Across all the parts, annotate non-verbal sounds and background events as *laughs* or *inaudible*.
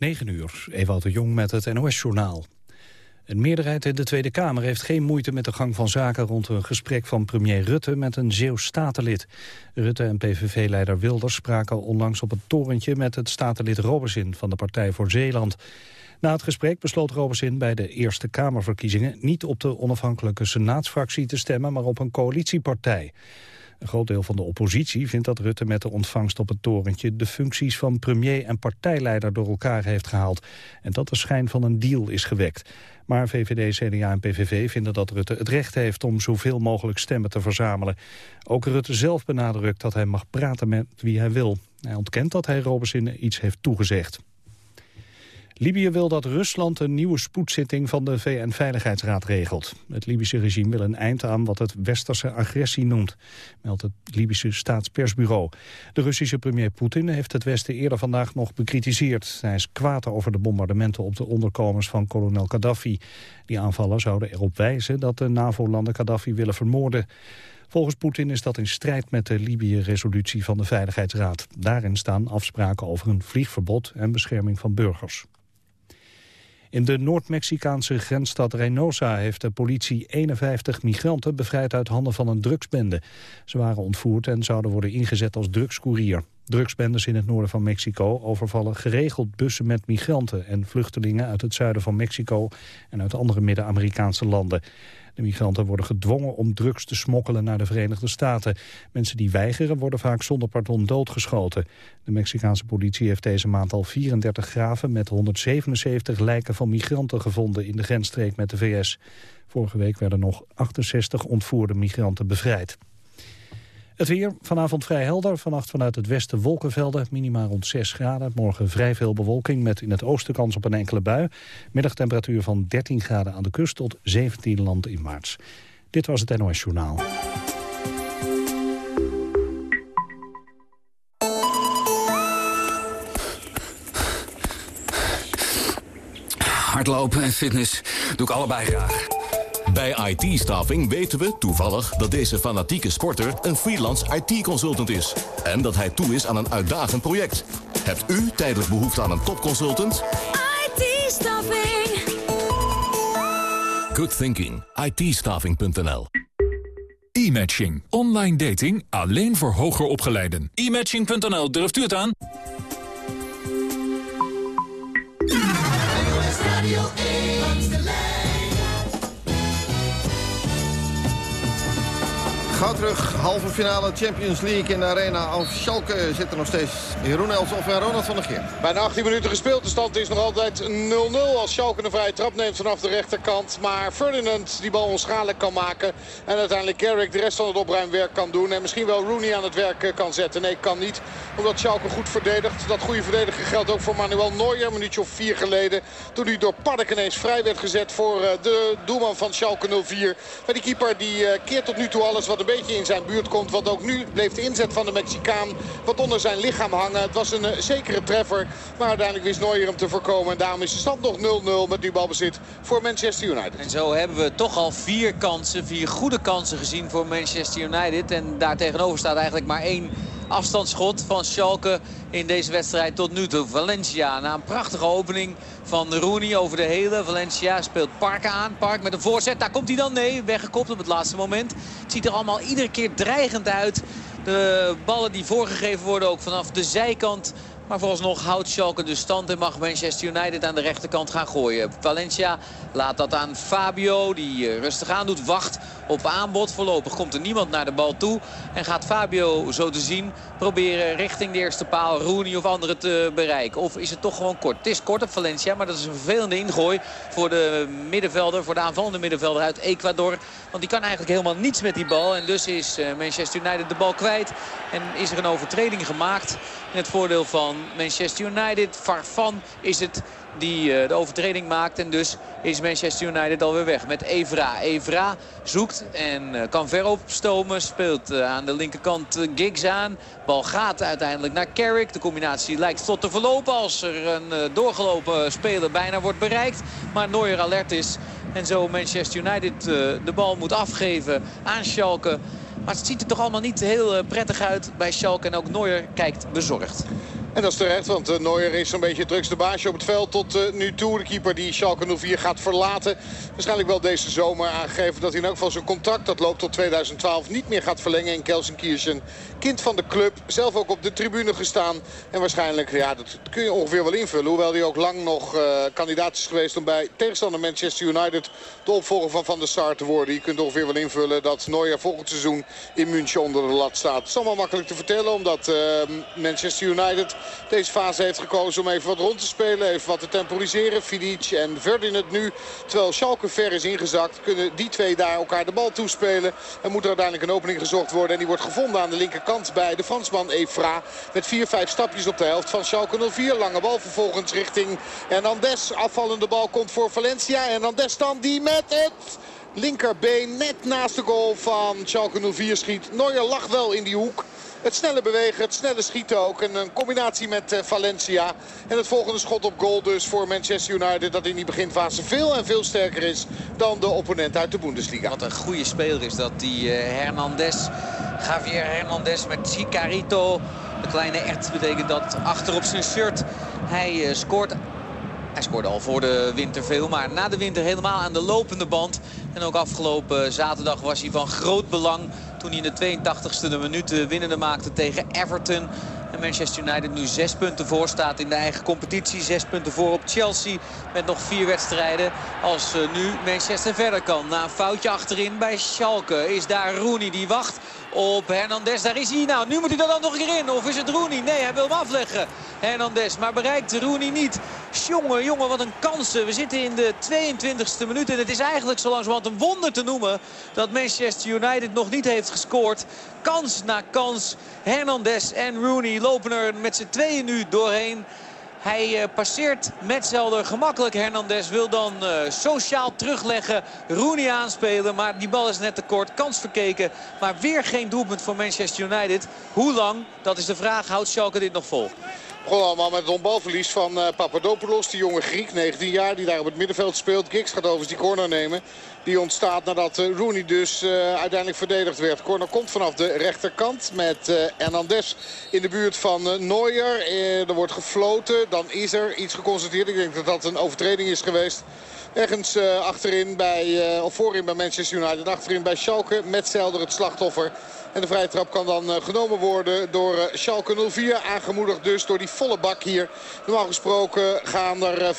9 uur, Ewout de Jong met het NOS-journaal. Een meerderheid in de Tweede Kamer heeft geen moeite met de gang van zaken... rond een gesprek van premier Rutte met een Zeeuws statenlid. Rutte en PVV-leider Wilders spraken onlangs op het torentje... met het statenlid Robesin van de Partij voor Zeeland. Na het gesprek besloot Robesin bij de Eerste Kamerverkiezingen... niet op de onafhankelijke senaatsfractie te stemmen, maar op een coalitiepartij. Een groot deel van de oppositie vindt dat Rutte met de ontvangst op het torentje de functies van premier en partijleider door elkaar heeft gehaald en dat de schijn van een deal is gewekt. Maar VVD, CDA en PVV vinden dat Rutte het recht heeft om zoveel mogelijk stemmen te verzamelen. Ook Rutte zelf benadrukt dat hij mag praten met wie hij wil. Hij ontkent dat hij Robesin iets heeft toegezegd. Libië wil dat Rusland een nieuwe spoedzitting van de VN-veiligheidsraad regelt. Het Libische regime wil een eind aan wat het westerse agressie noemt, meldt het Libische staatspersbureau. De Russische premier Poetin heeft het Westen eerder vandaag nog bekritiseerd. Hij is kwaad over de bombardementen op de onderkomens van kolonel Gaddafi. Die aanvallen zouden erop wijzen dat de NAVO-landen Gaddafi willen vermoorden. Volgens Poetin is dat in strijd met de Libië-resolutie van de Veiligheidsraad. Daarin staan afspraken over een vliegverbod en bescherming van burgers. In de Noord-Mexicaanse grensstad Reynosa heeft de politie 51 migranten bevrijd uit handen van een drugsbende. Ze waren ontvoerd en zouden worden ingezet als drugscourier. Drugsbendes in het noorden van Mexico overvallen geregeld bussen met migranten en vluchtelingen uit het zuiden van Mexico en uit andere Midden-Amerikaanse landen. De migranten worden gedwongen om drugs te smokkelen naar de Verenigde Staten. Mensen die weigeren worden vaak zonder pardon doodgeschoten. De Mexicaanse politie heeft deze maand al 34 graven met 177 lijken van migranten gevonden in de grensstreek met de VS. Vorige week werden nog 68 ontvoerde migranten bevrijd. Het weer, vanavond vrij helder. Vannacht vanuit het westen wolkenvelden, minimaal rond 6 graden. Morgen vrij veel bewolking met in het oosten kans op een enkele bui. Middagtemperatuur van 13 graden aan de kust tot 17 land in maart. Dit was het NOS Journaal. Hardlopen en fitness doe ik allebei graag. Bij IT-staffing weten we toevallig dat deze fanatieke sporter een freelance IT-consultant is. En dat hij toe is aan een uitdagend project. Hebt u tijdelijk behoefte aan een topconsultant? IT-staffing. Good thinking. it E-matching. Online dating alleen voor hoger opgeleiden. E-matching.nl, durft u het aan? Gauw terug, halve finale Champions League in de arena. Op Schalke zit er nog steeds Jeroen Elsof en Ronald van der Geer. Bijna 18 minuten gespeeld. De stand is nog altijd 0-0 als Schalke een vrije trap neemt vanaf de rechterkant. Maar Ferdinand die bal onschadelijk kan maken. En uiteindelijk Garrick de rest van het opruimwerk kan doen. En misschien wel Rooney aan het werk eh, kan zetten. Nee, kan niet. Omdat Schalke goed verdedigt. Dat goede verdedigen geldt ook voor Manuel Neuer. Een minuutje of vier geleden. Toen hij door Paddek ineens vrij werd gezet voor eh, de doelman van Schalke 04. Maar die keeper die eh, keert tot nu toe alles wat een beetje in zijn buurt komt. Want ook nu bleef de inzet van de Mexicaan wat onder zijn lichaam hangen. Het was een uh, zekere treffer. Maar uiteindelijk wist Neuer hem te voorkomen. En daarom is de stand nog 0-0 met die balbezit voor Manchester United. En zo hebben we toch al vier kansen, vier goede kansen gezien voor Manchester United. En daar tegenover staat eigenlijk maar één afstandsschot van Schalke in deze wedstrijd tot nu toe. Valencia na een prachtige opening van Rooney over de hele. Valencia speelt Park aan. Park met een voorzet. Daar komt hij dan. Nee, weggekopt op het laatste moment. Het ziet er allemaal iedere keer dreigend uit. De ballen die voorgegeven worden ook vanaf de zijkant maar vooralsnog houdt Schalke de stand en mag Manchester United aan de rechterkant gaan gooien. Valencia laat dat aan Fabio, die eh, rustig aan doet. Wacht op aanbod. Voorlopig komt er niemand naar de bal toe. En gaat Fabio zo te zien proberen richting de eerste paal Rooney of anderen te bereiken. Of is het toch gewoon kort? Het is kort op Valencia, maar dat is een vervelende ingooi voor de middenvelder, voor de aanvallende middenvelder uit Ecuador. Want die kan eigenlijk helemaal niets met die bal. En dus is eh, Manchester United de bal kwijt. En is er een overtreding gemaakt in het voordeel van Manchester United. Farfan is het die eh, de overtreding maakt. En dus is Manchester United alweer weg met Evra. Evra zoekt en eh, kan ver opstomen. Speelt eh, aan de linkerkant Giggs aan. Bal gaat uiteindelijk naar Carrick. De combinatie lijkt tot te verlopen als er een doorgelopen speler bijna wordt bereikt. Maar Neuer alert is. En zo Manchester United de bal moet afgeven aan Schalke. Maar het ziet er toch allemaal niet heel prettig uit bij Schalke. En ook Neuer kijkt bezorgd. En dat is terecht, want uh, Neuer is zo'n beetje het drukste baasje op het veld tot uh, nu toe. De keeper die Schalke 04 gaat verlaten. Waarschijnlijk wel deze zomer aangegeven dat hij in elk geval zijn contract... dat loopt tot 2012 niet meer gaat verlengen in Kelsenkirchen. Kind van de club, zelf ook op de tribune gestaan. En waarschijnlijk, ja, dat kun je ongeveer wel invullen. Hoewel hij ook lang nog kandidaat is geweest om bij tegenstander Manchester United... de opvolger van Van der Sar te worden. Je kunt ongeveer wel invullen dat Neuer volgend seizoen in München onder de lat staat. Het is allemaal makkelijk te vertellen omdat Manchester United deze fase heeft gekozen om even wat rond te spelen. Even wat te temporiseren. Fidic en Ferdinand nu. Terwijl Schalke ver is ingezakt. Kunnen die twee daar elkaar de bal toespelen. En moet er uiteindelijk een opening gezocht worden. En die wordt gevonden aan de linkerkant bij de Fransman Efra. Met 4-5 stapjes op de helft van Schalke 04. Lange bal vervolgens richting Hernandez. Afvallende bal komt voor Valencia. Hernandez dan die met het linkerbeen net naast de goal van Schalke 04 schiet. Neuer lag wel in die hoek. Het snelle bewegen, het snelle schieten ook. En een combinatie met uh, Valencia. En het volgende schot op goal dus voor Manchester United. Dat in die beginfase veel en veel sterker is dan de opponent uit de Bundesliga. Wat een goede speler is dat, die uh, Hernandez. Javier Hernandez met Chicarito. De kleine ert betekent dat achter op zijn shirt. Hij uh, scoort hij scoorde al voor de winter veel, maar na de winter helemaal aan de lopende band. En ook afgelopen zaterdag was hij van groot belang toen hij in de 82e minuut de winnende maakte tegen Everton. En Manchester United nu zes punten voor staat in de eigen competitie. Zes punten voor op Chelsea met nog vier wedstrijden. Als nu Manchester verder kan. Na een foutje achterin bij Schalke is daar Rooney die wacht op Hernandez. Daar is hij. Nou, nu moet hij er dan nog een keer in. Of is het Rooney? Nee, hij wil hem afleggen. Hernandez. Maar bereikt Rooney niet. Jongen, jongen, wat een kansen. We zitten in de 22e minuut. En het is eigenlijk zo langzamerhand een wonder te noemen... dat Manchester United nog niet heeft gescoord. Kans na kans. Hernandez en Rooney lopen er met z'n tweeën nu doorheen. Hij uh, passeert Metzelder gemakkelijk. Hernandez wil dan uh, sociaal terugleggen. Rooney aanspelen. Maar die bal is net te kort. Kans verkeken. Maar weer geen doelpunt voor Manchester United. Hoe lang? Dat is de vraag. Houdt Schalke dit nog vol? Gewoon allemaal met het onbalverlies van uh, Papadopoulos. Die jonge Griek, 19 jaar, die daar op het middenveld speelt. Giggs gaat overigens die corner nemen. Die ontstaat nadat uh, Rooney dus uh, uiteindelijk verdedigd werd. Corner komt vanaf de rechterkant met uh, Hernandez in de buurt van Neuer. er wordt gefloten. Dan is er iets geconstateerd. Ik denk dat dat een overtreding is geweest. Ergens achterin bij, of voorin bij Manchester United. Achterin bij Schalke. Met Zelder het slachtoffer. En de vrije trap kan dan genomen worden door Schalke 04. Aangemoedigd dus door die volle bak hier. Normaal gesproken gaan er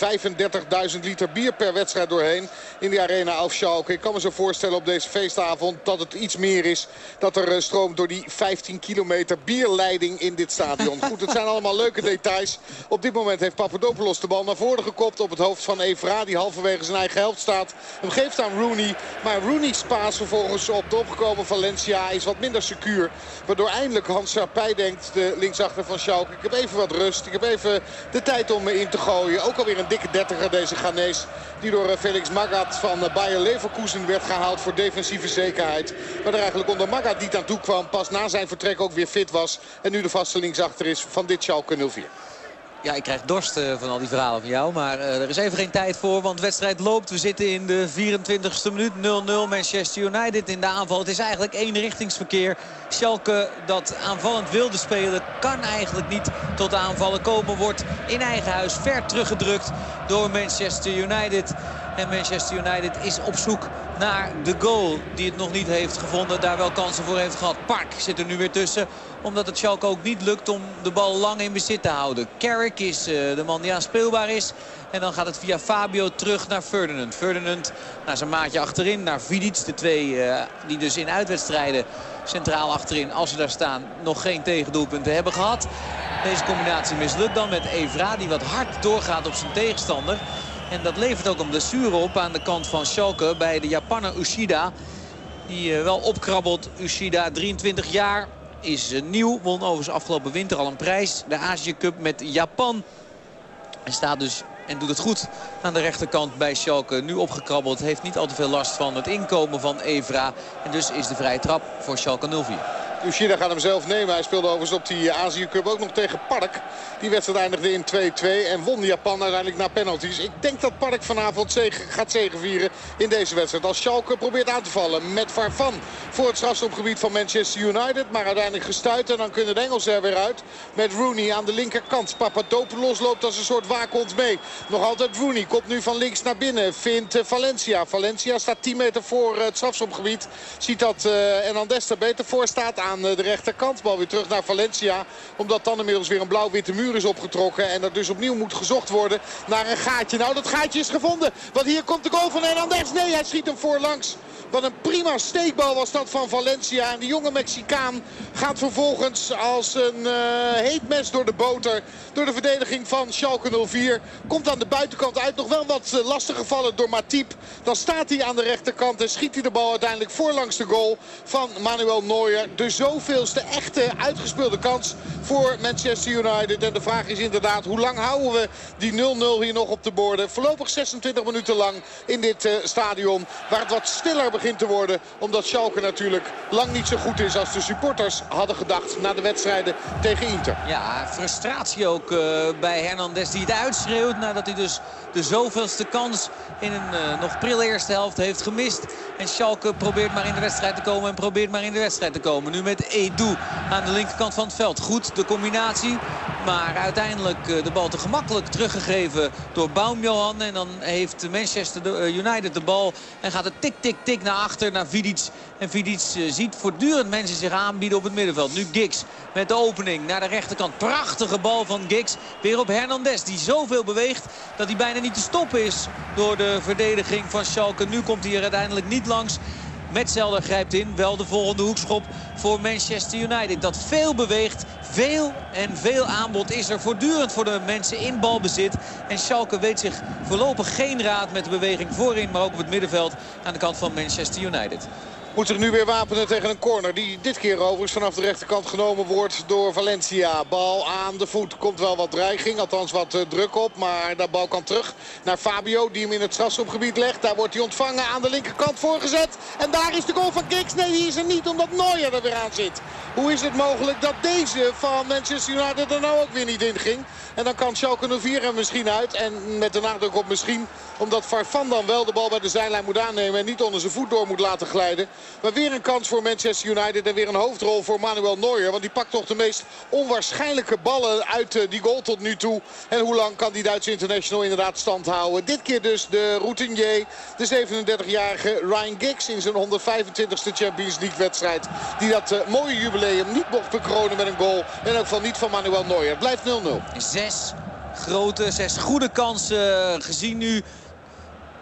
35.000 liter bier per wedstrijd doorheen. In de arena auf Schalke. Ik kan me zo voorstellen op deze feestavond dat het iets meer is. Dat er stroomt door die 15 kilometer bierleiding in dit stadion. *laughs* Goed, het zijn allemaal leuke details. Op dit moment heeft Papadopoulos de bal naar voren gekopt op het hoofd van Evra. Die halverwege zijn eigen helft staat. Hem geeft aan Rooney. Maar Rooney's paas vervolgens op de opgekomen Valencia is wat minder Waardoor eindelijk Hans Sarpij denkt, de linksachter van Schalke. Ik heb even wat rust. Ik heb even de tijd om me in te gooien. Ook alweer een dikke dertiger deze Ghanese. Die door Felix Magath van Bayer Leverkusen werd gehaald voor defensieve zekerheid. Maar er eigenlijk onder Magath niet aan toe kwam. Pas na zijn vertrek ook weer fit was. En nu de vaste linksachter is van dit Schalke 04. Ja, ik krijg dorst uh, van al die verhalen van jou. Maar uh, er is even geen tijd voor, want de wedstrijd loopt. We zitten in de 24e minuut. 0-0 Manchester United in de aanval. Het is eigenlijk eenrichtingsverkeer. Schalke dat aanvallend wilde spelen kan eigenlijk niet tot aanvallen komen. Wordt in eigen huis ver teruggedrukt door Manchester United. En Manchester United is op zoek naar de goal die het nog niet heeft gevonden. Daar wel kansen voor heeft gehad. Park zit er nu weer tussen omdat het Schalke ook niet lukt om de bal lang in bezit te houden. Carrick is uh, de man die aanspeelbaar is. En dan gaat het via Fabio terug naar Ferdinand. Ferdinand naar zijn maatje achterin, naar Vidic. De twee uh, die dus in uitwedstrijden centraal achterin, als ze daar staan, nog geen tegendoelpunten hebben gehad. Deze combinatie mislukt dan met Evra, die wat hard doorgaat op zijn tegenstander. En dat levert ook een blessure op aan de kant van Schalke bij de Japaner Ushida. Die uh, wel opkrabbelt. Ushida, 23 jaar, is uh, nieuw. Won overigens afgelopen winter al een prijs. De Azië Cup met Japan. En staat dus en doet het goed aan de rechterkant bij Schalke. Nu opgekrabbeld, heeft niet al te veel last van het inkomen van Evra. En dus is de vrije trap voor Schalke 04. Yoshida gaat hem zelf nemen. Hij speelde overigens op die Azië Cup ook nog tegen Park. Die wedstrijd eindigde in 2-2 en won Japan uiteindelijk na penalties. Ik denk dat Park vanavond zege, gaat zegenvieren in deze wedstrijd. Als Schalke probeert aan te vallen met Farfan voor het strafstopgebied van Manchester United. Maar uiteindelijk gestuit en dan kunnen de Engelsen er weer uit. Met Rooney aan de linkerkant. Papadopoulos loopt als een soort waakhond mee. Nog altijd Rooney komt nu van links naar binnen. Vindt eh, Valencia. Valencia staat 10 meter voor het strafstopgebied. Ziet dat Hernandez er beter voor staat aan de rechterkant. Bal weer terug naar Valencia. Omdat dan inmiddels weer een blauw-witte muur is opgetrokken. En dat dus opnieuw moet gezocht worden naar een gaatje. Nou, dat gaatje is gevonden. Want hier komt de goal van Hernandez. Nee, hij schiet hem voorlangs. Wat een prima steekbal was dat van Valencia. En die jonge Mexicaan gaat vervolgens als een uh, heet mes door de boter. Door de verdediging van Schalke 04. Komt aan de buitenkant uit. Nog wel wat uh, lastig gevallen door Matip. Dan staat hij aan de rechterkant en schiet hij de bal uiteindelijk voorlangs de goal van Manuel Neuer. De zoveelste echte uitgespeelde kans voor Manchester United. En de vraag is inderdaad hoe lang houden we die 0-0 hier nog op de borden. Voorlopig 26 minuten lang in dit uh, stadion. Waar het wat stiller begint te worden. Omdat Schalke natuurlijk lang niet zo goed is als de supporters hadden gedacht na de wedstrijden tegen Inter. Ja, frustratie ook uh, bij Hernandez die het uitschreeuwt nadat hij dus de zoveelste kans in een uh, nog prille eerste helft heeft gemist. En Schalke probeert maar in de wedstrijd te komen en probeert maar in de wedstrijd te komen. Nu met Edu aan de linkerkant van het veld. Goed de combinatie, maar uiteindelijk uh, de bal te gemakkelijk teruggegeven door Baumjohan. En dan heeft Manchester United de bal en gaat het tik, tik, tik naar achter naar Vidic. En Vidic uh, ziet voortdurend mensen zich aanbieden op het middenveld. Nu Giggs met de opening naar de rechterkant. Prachtige bal van Giggs. Weer op Hernandez die zoveel beweegt dat hij bijna niet te stoppen is door de verdediging van Schalke. Nu komt hij er uiteindelijk niet langs. Metzelder grijpt in. Wel de volgende hoekschop voor Manchester United. Dat veel beweegt. Veel en veel aanbod is er voortdurend voor de mensen in balbezit. En Schalke weet zich voorlopig geen raad met de beweging voorin. Maar ook op het middenveld aan de kant van Manchester United. Moet zich nu weer wapenen tegen een corner. Die dit keer overigens vanaf de rechterkant genomen wordt door Valencia. Bal aan de voet. Komt wel wat dreiging. Althans wat uh, druk op. Maar de bal kan terug naar Fabio. Die hem in het strafschopgebied legt. Daar wordt hij ontvangen aan de linkerkant voorgezet. En daar is de goal van Giggs. Nee, die is er niet omdat Neuer er weer aan zit. Hoe is het mogelijk dat deze van Manchester United er nou ook weer niet in ging? En dan kan Schalke 04 er misschien uit. En met de nadruk op misschien. Omdat Farfan dan wel de bal bij de zijlijn moet aannemen. En niet onder zijn voet door moet laten glijden. Maar weer een kans voor Manchester United. En weer een hoofdrol voor Manuel Neuer. Want die pakt toch de meest onwaarschijnlijke ballen uit die goal tot nu toe. En hoe lang kan die Duitse international inderdaad stand houden? Dit keer dus de routinier. De 37-jarige Ryan Giggs in zijn 125ste Champions League wedstrijd. Die dat uh, mooie jubileum niet mocht bekronen met een goal. En ook van niet van Manuel Neuer. Het blijft 0-0. Zes grote, zes goede kansen gezien nu.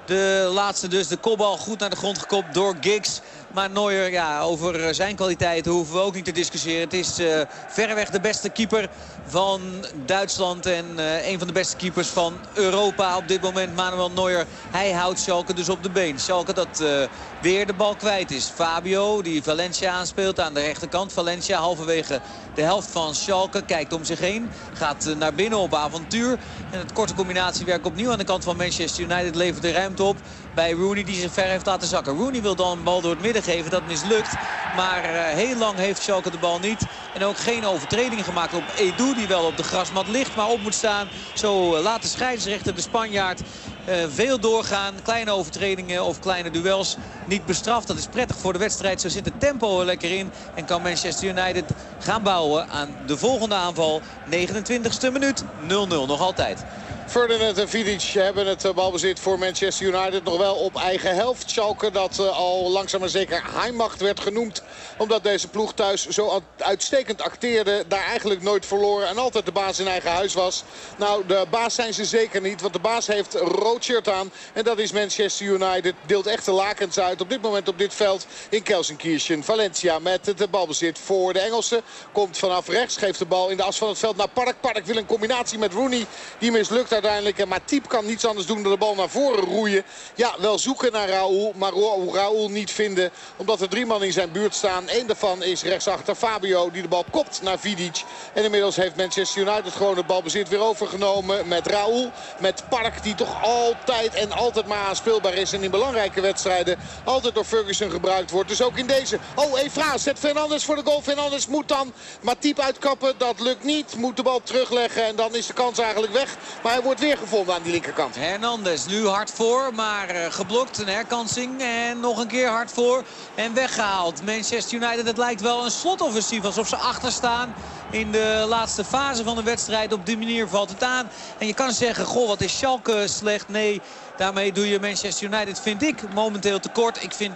De laatste dus, de kopbal goed naar de grond gekopt door Giggs. Maar Neuer, ja, over zijn kwaliteiten hoeven we ook niet te discussiëren. Het is uh, verreweg de beste keeper van Duitsland. En uh, een van de beste keepers van Europa op dit moment. Manuel Neuer, hij houdt Schalke dus op de been. Schalke dat uh, weer de bal kwijt is. Fabio, die Valencia aanspeelt aan de rechterkant. Valencia halverwege de helft van Schalke. Kijkt om zich heen. Gaat naar binnen op avontuur. En het korte combinatiewerk opnieuw aan de kant van Manchester United levert de ruimte op. Bij Rooney die zich ver heeft laten zakken. Rooney wil dan een bal door het midden geven. Dat mislukt. Maar heel lang heeft Schalke de bal niet. En ook geen overtreding gemaakt op Edu. Die wel op de grasmat ligt. Maar op moet staan. Zo uh, laat de scheidsrechter de Spanjaard uh, veel doorgaan. Kleine overtredingen of kleine duels niet bestraft. Dat is prettig voor de wedstrijd. Zo zit het tempo er lekker in. En kan Manchester United gaan bouwen aan de volgende aanval. 29e minuut. 0-0 nog altijd. Ferdinand en Vidic hebben het balbezit voor Manchester United nog wel op eigen helft. Schalke dat uh, al langzaam maar zeker Heimacht werd genoemd. Omdat deze ploeg thuis zo uitstekend acteerde. Daar eigenlijk nooit verloren en altijd de baas in eigen huis was. Nou, de baas zijn ze zeker niet. Want de baas heeft rood shirt aan. En dat is Manchester United. Deelt echt de lakens uit op dit moment op dit veld in Kelsenkirchen. Valencia met het balbezit voor de Engelsen. komt vanaf rechts. Geeft de bal in de as van het veld naar Park. Park wil een combinatie met Rooney. Die mislukt uiteindelijk. En Matip kan niets anders doen dan de bal naar voren roeien. Ja, wel zoeken naar Raoul. Maar Raoul niet vinden. Omdat er drie man in zijn buurt staan. Eén daarvan is rechtsachter Fabio. Die de bal kopt naar Vidic. En inmiddels heeft Manchester United gewoon het balbezit weer overgenomen. Met Raoul. Met Park die toch altijd en altijd maar aanspeelbaar is. En in belangrijke wedstrijden altijd door Ferguson gebruikt wordt. Dus ook in deze. Oh, Evra zet Fernandes voor de goal. Fernandes moet dan Matip uitkappen. Dat lukt niet. Moet de bal terugleggen. En dan is de kans eigenlijk weg. Maar hij wordt weer gevonden aan die linkerkant. Hernandez nu hard voor. Maar uh, geblokt. Een herkansing. En nog een keer hard voor. En weggehaald. Manchester United. Het lijkt wel een slotoffensief. Alsof ze achter staan in de laatste fase van de wedstrijd. Op die manier valt het aan. En je kan zeggen, goh, wat is Schalke slecht. Nee, daarmee doe je Manchester United, vind ik, momenteel tekort. Ik vind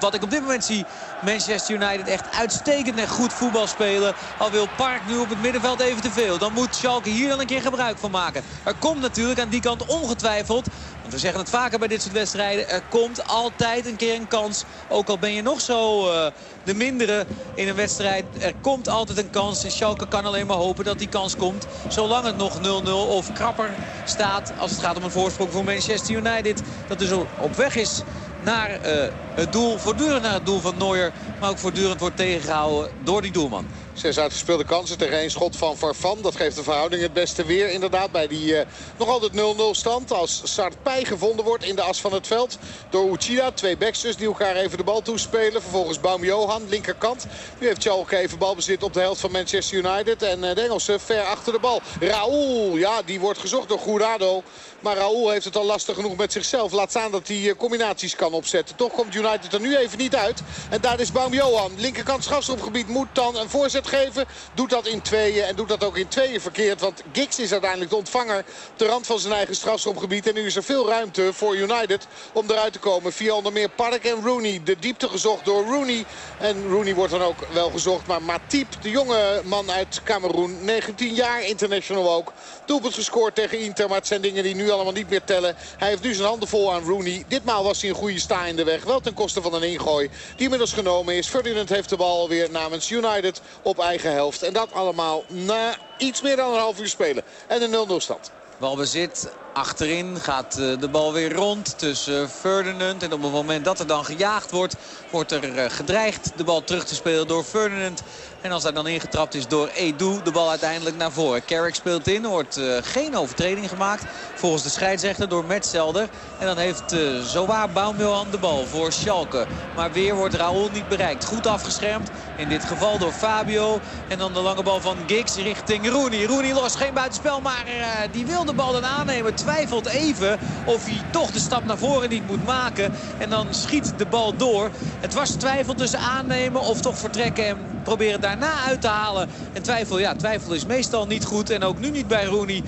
wat ik op dit moment zie, Manchester United echt uitstekend en goed voetbal spelen. Al wil Park nu op het middenveld even te veel. Dan moet Schalke hier dan een keer gebruik van maken. Er komt natuurlijk aan die kant ongetwijfeld want we zeggen het vaker bij dit soort wedstrijden. Er komt altijd een keer een kans. Ook al ben je nog zo uh, de mindere in een wedstrijd. Er komt altijd een kans. En Schalke kan alleen maar hopen dat die kans komt. Zolang het nog 0-0 of krapper staat. Als het gaat om een voorsprong voor Manchester United. Dat dus op weg is naar uh, het doel. Voortdurend naar het doel van Neuer. Maar ook voortdurend wordt tegengehouden door die doelman. Zes uitgespeelde kansen tegen één schot van Farfan. Dat geeft de verhouding het beste weer inderdaad bij die uh, nog altijd 0-0 stand. Als Sarpij gevonden wordt in de as van het veld door Uchida. Twee backsters die elkaar even de bal toespelen. Vervolgens Baum Johan, linkerkant. Nu heeft Schalke even balbezit op de helft van Manchester United. En uh, de Engelsen ver achter de bal. Raoul, ja, die wordt gezocht door Gourado. Maar Raoul heeft het al lastig genoeg met zichzelf. Laat staan dat hij eh, combinaties kan opzetten. Toch komt United er nu even niet uit. En daar is Baum Johan. Linkerkant strafschopgebied moet dan een voorzet geven. Doet dat in tweeën en doet dat ook in tweeën verkeerd. Want Giggs is uiteindelijk de ontvanger. De rand van zijn eigen strafschopgebied. En nu is er veel ruimte voor United om eruit te komen. Via onder meer Park en Rooney. De diepte gezocht door Rooney. En Rooney wordt dan ook wel gezocht. Maar Matip, de jonge man uit Cameroen. 19 jaar, international ook. Doelpunt gescoord tegen Inter. Maar het zijn dingen die nu allemaal niet meer tellen. Hij heeft nu zijn handen vol aan Rooney. Ditmaal was hij een goede sta in de weg. Wel ten koste van een ingooi die inmiddels genomen is. Ferdinand heeft de bal weer namens United op eigen helft. En dat allemaal na iets meer dan een half uur spelen. En een 0-0 stand. Balbezit achterin gaat eh, de bal weer rond tussen Ferdinand. En op het moment dat er dan gejaagd wordt, wordt er eh, gedreigd de bal terug te spelen door Ferdinand. En als hij dan ingetrapt is door Edu, de bal uiteindelijk naar voren. Carrick speelt in, wordt uh, geen overtreding gemaakt. Volgens de scheidsrechter door Metzelder. En dan heeft uh, zowaar Baumjohan de bal voor Schalke. Maar weer wordt Raoul niet bereikt. Goed afgeschermd. In dit geval door Fabio. En dan de lange bal van Giggs richting Rooney. Rooney los, geen buitenspel. Maar die wil de bal dan aannemen. Twijfelt even of hij toch de stap naar voren niet moet maken. En dan schiet de bal door. Het was twijfel tussen aannemen of toch vertrekken en proberen daarna uit te halen. En twijfel, ja, twijfel is meestal niet goed. En ook nu niet bij Rooney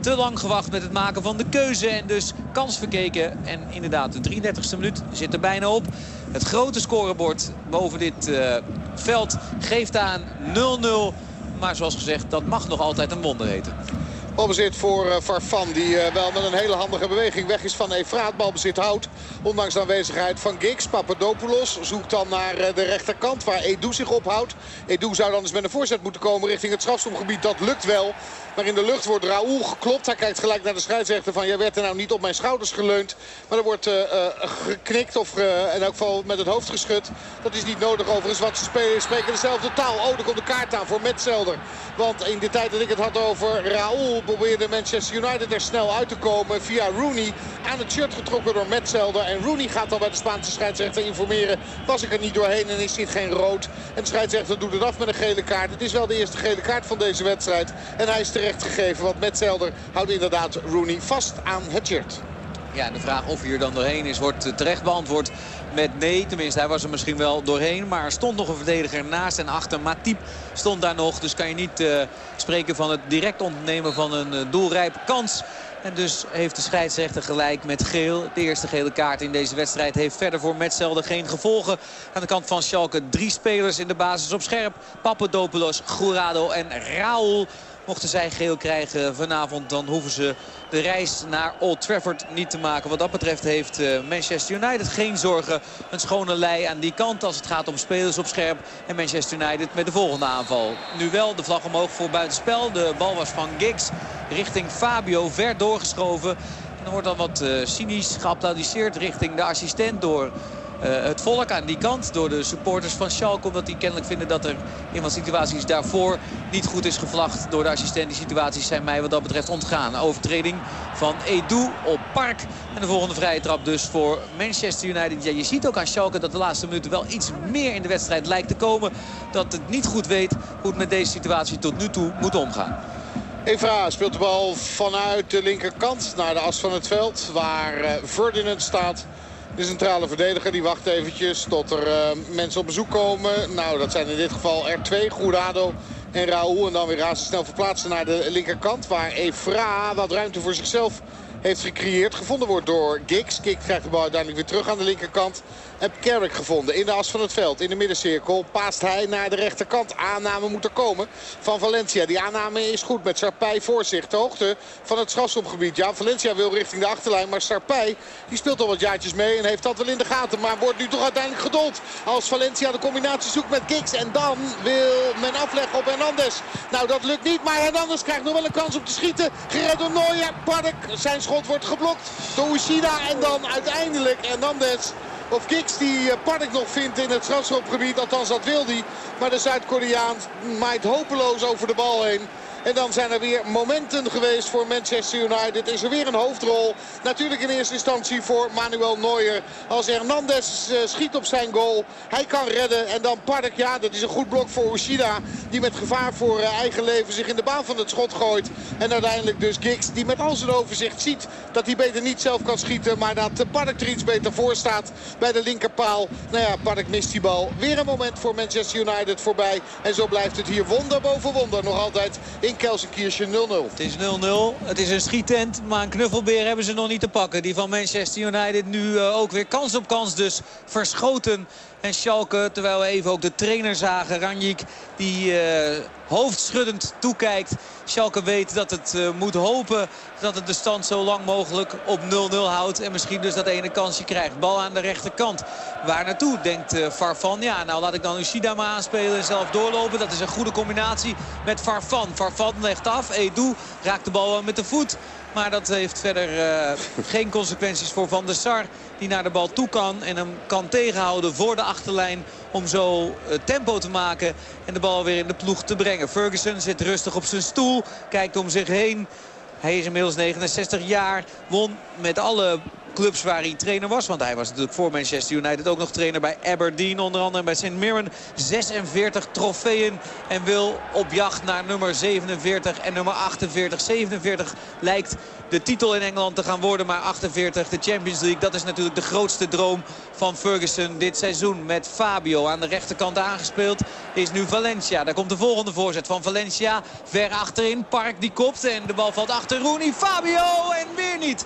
te lang gewacht met het maken van de keuze. En dus kans verkeken. En inderdaad, de 33e minuut zit er bijna op. Het grote scorebord boven dit uh, veld geeft aan 0-0. Maar zoals gezegd, dat mag nog altijd een wonder heten. Balbezit voor uh, Farfan die uh, wel met een hele handige beweging weg is van Efraat. Balbezit houdt. Ondanks de aanwezigheid van Giggs. Papadopoulos zoekt dan naar uh, de rechterkant waar Edu zich ophoudt. Edu zou dan eens met een voorzet moeten komen richting het strafschopgebied. Dat lukt wel. Maar in de lucht wordt Raoul geklopt. Hij kijkt gelijk naar de scheidsrechter van... jij werd er nou niet op mijn schouders geleund. Maar er wordt uh, geknikt of uh, in elk geval met het hoofd geschud. Dat is niet nodig overigens, want ze spreken dezelfde taal. Oh, er komt de kaart aan voor Metzelder. Want in de tijd dat ik het had over Raoul... probeerde Manchester United er snel uit te komen via Rooney. Aan het shirt getrokken door Metzelder. En Rooney gaat dan bij de Spaanse scheidsrechter informeren. Was ik er niet doorheen en is dit geen rood. En de scheidsrechter doet het af met een gele kaart. Het is wel de eerste gele kaart van deze wedstrijd. En hij is gegeven. Want Metzelder houdt inderdaad Rooney vast aan het shirt. Ja, de vraag of hij er dan doorheen is wordt terecht beantwoord met nee. Tenminste, hij was er misschien wel doorheen. Maar er stond nog een verdediger naast en achter. Matip stond daar nog. Dus kan je niet uh, spreken van het direct ontnemen van een uh, doelrijp kans. En dus heeft de scheidsrechter gelijk met geel. De eerste gele kaart in deze wedstrijd heeft verder voor Metzelder geen gevolgen. Aan de kant van Schalke drie spelers in de basis op scherp. Papadopoulos, Gourado en Raul. Mochten zij geel krijgen vanavond, dan hoeven ze de reis naar Old Trafford niet te maken. Wat dat betreft heeft eh, Manchester United geen zorgen. Een schone lei aan die kant als het gaat om spelers op scherp. En Manchester United met de volgende aanval. Nu wel de vlag omhoog voor buitenspel. De bal was van Giggs richting Fabio, ver doorgeschoven. En wordt dan wat uh, cynisch geapplaudiseerd richting de assistent door het volk aan die kant. Door de supporters van Schalke. Omdat die kennelijk vinden dat er in wat situaties daarvoor niet goed is gevlacht door de assistent. Die situaties zijn mij wat dat betreft ontgaan. Overtreding van Edu op Park. En de volgende vrije trap dus voor Manchester United. Ja, je ziet ook aan Schalke dat de laatste minuten wel iets meer in de wedstrijd lijkt te komen. Dat het niet goed weet hoe het met deze situatie tot nu toe moet omgaan. Evra speelt de bal vanuit de linkerkant naar de as van het veld. Waar uh, Ferdinand staat. De centrale verdediger die wacht eventjes tot er uh, mensen op bezoek komen. Nou, dat zijn in dit geval er twee. Goedado en Raoul. En dan weer razendsnel verplaatsen naar de linkerkant. Waar Evra wat ruimte voor zichzelf heeft gecreëerd. Gevonden wordt door Giggs. Giggs krijgt de bal uiteindelijk weer terug aan de linkerkant. En Carrick gevonden in de as van het veld. In de middencirkel paast hij naar de rechterkant. Aanname moet er komen van Valencia. Die aanname is goed met Sarpij voor zich. De hoogte van het strafschopgebied. Ja, Valencia wil richting de achterlijn. Maar Sarpij die speelt al wat jaartjes mee en heeft dat wel in de gaten. Maar wordt nu toch uiteindelijk gedold. Als Valencia de combinatie zoekt met Giggs. En dan wil men afleggen op Hernandez. Nou, dat lukt niet. Maar Hernandez krijgt nog wel een kans om te schieten. Gered door. Park. Zijn schot wordt geblokt door Ushida. En dan uiteindelijk Hernandez of Giggs die eh, Park nog vindt in het strafschopgebied. Althans, dat wil hij. Maar de Zuid-Koreaan maait hopeloos over de bal heen. En dan zijn er weer momenten geweest voor Manchester United. Is er weer een hoofdrol. Natuurlijk in eerste instantie voor Manuel Neuer. Als Hernandez uh, schiet op zijn goal. Hij kan redden. En dan Park, ja dat is een goed blok voor Ushida. Die met gevaar voor uh, eigen leven zich in de baan van het schot gooit. En uiteindelijk dus Giggs die met al zijn overzicht ziet dat hij beter niet zelf kan schieten. Maar dat Park er iets beter voor staat bij de linkerpaal. Nou ja, Park mist die bal. Weer een moment voor Manchester United voorbij. En zo blijft het hier wonder boven wonder. Nog altijd in Kelsenkirchen 0-0. Het is 0-0. Het is een schietent, maar een knuffelbeer hebben ze nog niet te pakken. Die van Manchester United nu uh, ook weer kans op kans dus verschoten. En Schalke, terwijl we even ook de trainer zagen, Ranjik, die uh, hoofdschuddend toekijkt. Schalke weet dat het uh, moet hopen dat het de stand zo lang mogelijk op 0-0 houdt. En misschien dus dat ene kansje krijgt. Bal aan de rechterkant. Waar naartoe, denkt uh, Farfan. Ja, nou laat ik dan Ushida maar aanspelen en zelf doorlopen. Dat is een goede combinatie met Farfan. Farfan legt af. Edu raakt de bal met de voet. Maar dat heeft verder uh, *laughs* geen consequenties voor Van der Sar. Die naar de bal toe kan en hem kan tegenhouden voor de achterlijn. Om zo uh, tempo te maken en de bal weer in de ploeg te brengen. Ferguson zit rustig op zijn stoel. Kijkt om zich heen. Hij is inmiddels 69 jaar. Won met alle clubs waar hij trainer was. Want hij was natuurlijk voor Manchester United ook nog trainer bij Aberdeen. Onder andere bij St. Mirren. 46 trofeeën en wil op jacht naar nummer 47 en nummer 48. 47 lijkt de titel in Engeland te gaan worden. Maar 48, de Champions League, dat is natuurlijk de grootste droom van Ferguson dit seizoen. Met Fabio aan de rechterkant aangespeeld is nu Valencia. Daar komt de volgende voorzet van Valencia. Ver achterin, Park die kopt en de bal valt achter Rooney. Fabio en weer niet.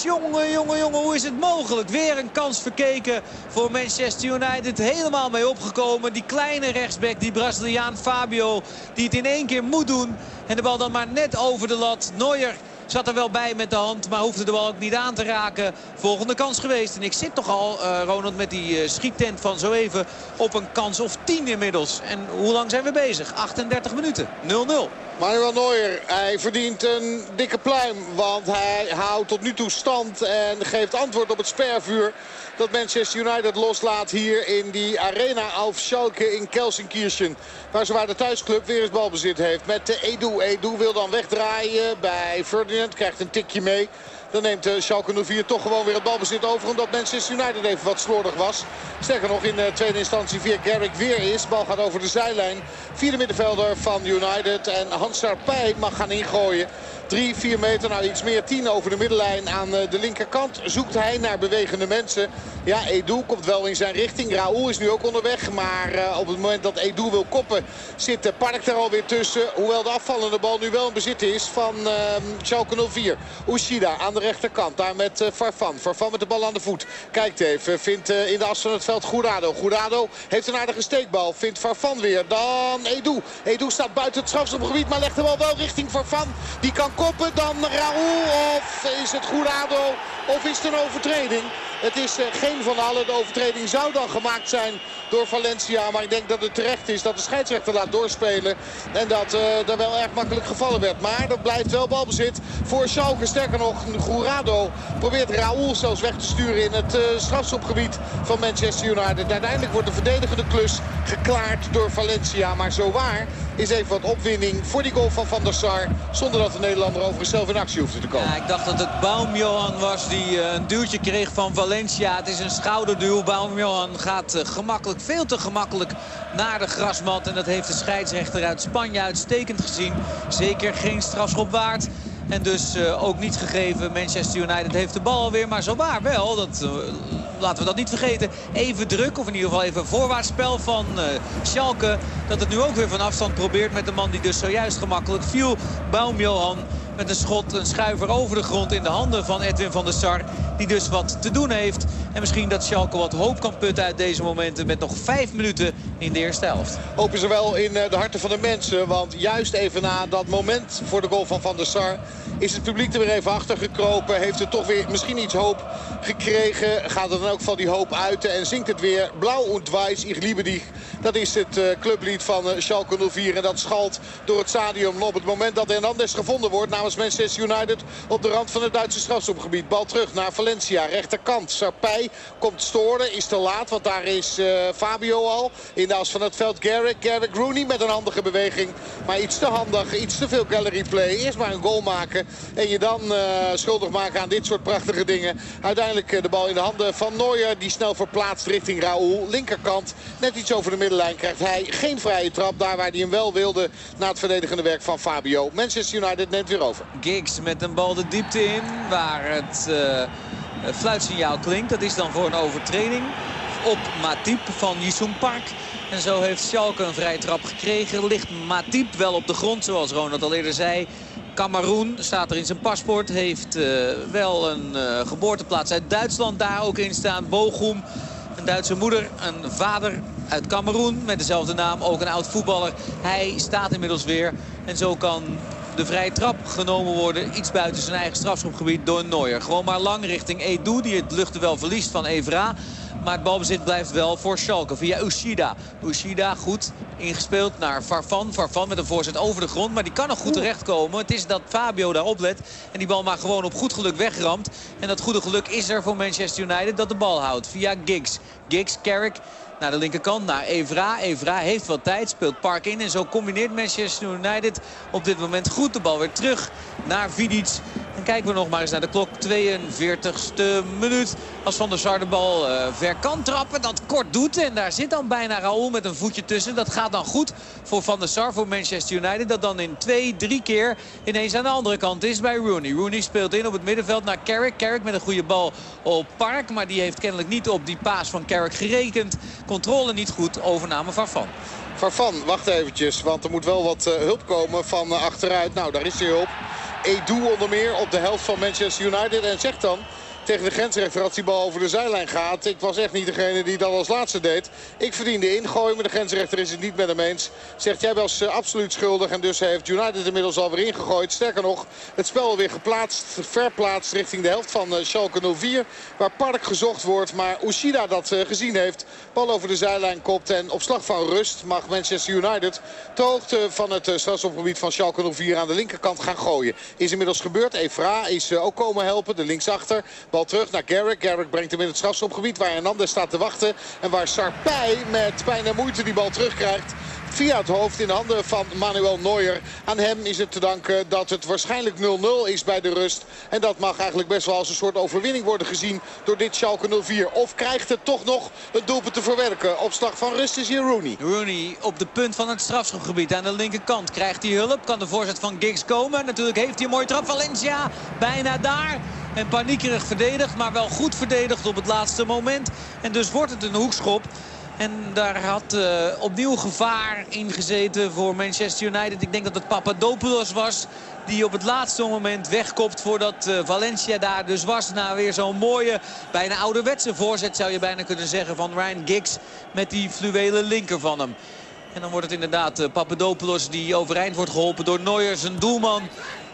Jongen, jongen, jongen, hoe is het mogelijk? Weer een kans verkeken voor Manchester United. Helemaal mee opgekomen. Die kleine rechtsback, die Braziliaan Fabio, die het in één keer moet doen. En de bal dan maar net over de lat. Neuer Zat er wel bij met de hand, maar hoefde de bal ook niet aan te raken. Volgende kans geweest. En ik zit toch al, uh, Ronald, met die uh, schiettent van zo even op een kans of 10 inmiddels. En hoe lang zijn we bezig? 38 minuten. 0-0. Manuel Neuer, hij verdient een dikke pluim. Want hij houdt tot nu toe stand en geeft antwoord op het spervuur dat Manchester United loslaat hier in die arena auf Schalke in Kelsenkirchen. Waar ze waar de thuisclub weer eens balbezit heeft met de Edu. Edu wil dan wegdraaien bij Ferdinand, krijgt een tikje mee. Dan neemt uh, Schalke 04 toch gewoon weer het balbezit over. Omdat Manchester United even wat slordig was. Sterker nog in de uh, tweede instantie via Garrick weer is. Bal gaat over de zijlijn. Vierde middenvelder van United. En Hans Sarpij mag gaan ingooien. 3, 4 meter, nou iets meer, 10 over de middenlijn aan de linkerkant. Zoekt hij naar bewegende mensen. Ja, Edu komt wel in zijn richting. Raoul is nu ook onderweg. Maar uh, op het moment dat Edu wil koppen zit Park er alweer tussen. Hoewel de afvallende bal nu wel in bezit is van uh, Schalke 04. Ushida aan de rechterkant. Daar met Farfan. Farfan met de bal aan de voet. Kijkt even. Vindt in de as van het veld Gourado. Gourado heeft een aardige steekbal. Vindt Farfan weer. Dan Edu. Edu staat buiten het strafschopgebied. Maar legt de bal wel richting Farfan. Die kan koppen. Dan Raoul. Of is het Gourado? Of is het een overtreding? Het is uh, geen van allen. De overtreding zou dan gemaakt zijn door Valencia. Maar ik denk dat het terecht is dat de scheidsrechter laat doorspelen. En dat uh, er wel erg makkelijk gevallen werd. Maar er blijft wel balbezit voor Schalke. Sterker nog, Gourado probeert Raoul zelfs weg te sturen in het uh, strafschopgebied van Manchester United. Uiteindelijk wordt de verdedigende klus geklaard door Valencia. Maar zo waar is even wat opwinding voor die goal van Van der Sar. Zonder dat de Nederlander overigens zelf in actie hoefde te komen. Ja, ik dacht dat het Baumjohan was die uh, een duwtje kreeg van Valencia. Het is een schouderduw. Baumjohan gaat uh, gemakkelijk, veel te gemakkelijk naar de grasmat. En dat heeft de scheidsrechter uit Spanje uitstekend gezien. Zeker geen strafschop waard. En dus uh, ook niet gegeven. Manchester United heeft de bal alweer. Maar zo waar wel. Dat, laten we dat niet vergeten. Even druk. Of in ieder geval even voorwaartsspel van uh, Schalke. Dat het nu ook weer van afstand probeert. Met de man die dus zojuist gemakkelijk viel. Baumjohan met een schot, een schuiver over de grond in de handen van Edwin van der Sar. Die dus wat te doen heeft. En misschien dat Schalke wat hoop kan putten uit deze momenten. Met nog vijf minuten in de eerste helft. Is er wel in de harten van de mensen. Want juist even na dat moment voor de goal van Van der Sar... is het publiek er weer even achter gekropen. Heeft er toch weer misschien iets hoop gekregen. Gaat er dan ook van die hoop uiten. En zingt het weer blauw und weiß, ich liebe dich. Dat is het uh, clublied van uh, Schalke 04. En dat schalt door het stadion op het moment dat Hernandez gevonden wordt namens Manchester United op de rand van het Duitse strafschopgebied. Bal terug naar Valencia, rechterkant. Sarpij komt storen, is te laat, want daar is uh, Fabio al. In de as van het veld Garrick. Garrick Rooney met een handige beweging. Maar iets te handig, iets te veel gallery play. Eerst maar een goal maken en je dan schuldig maken aan dit soort prachtige dingen. Uiteindelijk de bal in de handen van Neuer, die snel verplaatst richting Raoul. Linkerkant, net iets over de middenlijn krijgt hij geen vrije trap. Daar waar hij hem wel wilde na het verdedigende werk van Fabio. Manchester United neemt weer over. Giggs met een bal de diepte in waar het uh, fluitsignaal klinkt. Dat is dan voor een overtreding op Matip van Jisung Park. En zo heeft Schalke een vrije trap gekregen. Ligt Matip wel op de grond, zoals Ronald al eerder zei. Cameroen staat er in zijn paspoort. Heeft uh, wel een uh, geboorteplaats uit Duitsland daar ook in staan. Bochum, een Duitse moeder, een vader uit Cameroen met dezelfde naam. Ook een oud voetballer. Hij staat inmiddels weer. En zo kan de vrije trap genomen worden. Iets buiten zijn eigen strafschopgebied door Neuer. Gewoon maar lang richting Edu die het luchtduel verliest van Evra. Maar het balbezit blijft wel voor Schalke via Ushida. Ushida goed ingespeeld naar Farfan. Farfan met een voorzet over de grond. Maar die kan nog goed terechtkomen. Het is dat Fabio daar oplet. En die bal maar gewoon op goed geluk wegramt. En dat goede geluk is er voor Manchester United dat de bal houdt. Via Giggs. Giggs, Carrick naar de linkerkant, naar Evra. Evra heeft wat tijd, speelt Park in. En zo combineert Manchester United op dit moment goed de bal weer terug naar Vidic. En kijken we nog maar eens naar de klok. 42ste minuut. Als Van der Sar de bal uh, ver kan trappen. Dat kort doet. En daar zit dan bijna Raoul met een voetje tussen. Dat gaat dan goed voor Van der Sar, voor Manchester United. Dat dan in twee, drie keer ineens aan de andere kant is bij Rooney. Rooney speelt in op het middenveld naar Carrick. Carrick met een goede bal op Park. Maar die heeft kennelijk niet op die paas van Carrick gerekend. Controle niet goed. Overname van Van. Farfan, wacht eventjes, want er moet wel wat uh, hulp komen van uh, achteruit. Nou, daar is die hulp. Edu onder meer op de helft van Manchester United. En zegt dan tegen de grensrechter als die bal over de zijlijn gaat. Ik was echt niet degene die dat als laatste deed. Ik verdiende ingooi, maar de grensrechter is het niet met hem eens. Zegt jij was uh, absoluut schuldig en dus heeft United inmiddels alweer ingegooid. Sterker nog, het spel weer geplaatst, verplaatst richting de helft van uh, Schalke 04. Waar Park gezocht wordt, maar Ushida dat uh, gezien heeft. Bal over de zijlijn kopt en op slag van rust mag Manchester United... ter hoogte van het strafschopgebied van Schalke 04 aan de linkerkant gaan gooien. Is inmiddels gebeurd. Evra is ook komen helpen, de linksachter. Bal terug naar Garrick. Garrick brengt hem in het strafschopgebied waar Hernandez staat te wachten. En waar Sarpij met pijn en moeite die bal terugkrijgt via het hoofd in de handen van Manuel Neuer. Aan hem is het te danken dat het waarschijnlijk 0-0 is bij de rust. En dat mag eigenlijk best wel als een soort overwinning worden gezien door dit Schalke 04. Of krijgt het toch nog het doelpunt te verwerken. Op slag van rust is hier Rooney. Rooney op de punt van het strafschopgebied aan de linkerkant. Krijgt hij hulp? Kan de voorzet van Giggs komen? Natuurlijk heeft hij een mooie trap. Valencia bijna daar. En paniekerig verdedigd, maar wel goed verdedigd op het laatste moment. En dus wordt het een hoekschop. En daar had uh, opnieuw gevaar in gezeten voor Manchester United. Ik denk dat het Papadopoulos was die op het laatste moment wegkopt voordat uh, Valencia daar dus was. Na weer zo'n mooie, bijna ouderwetse voorzet zou je bijna kunnen zeggen van Ryan Giggs. Met die fluwelen linker van hem. En dan wordt het inderdaad uh, Papadopoulos die overeind wordt geholpen door Neuer, zijn doelman.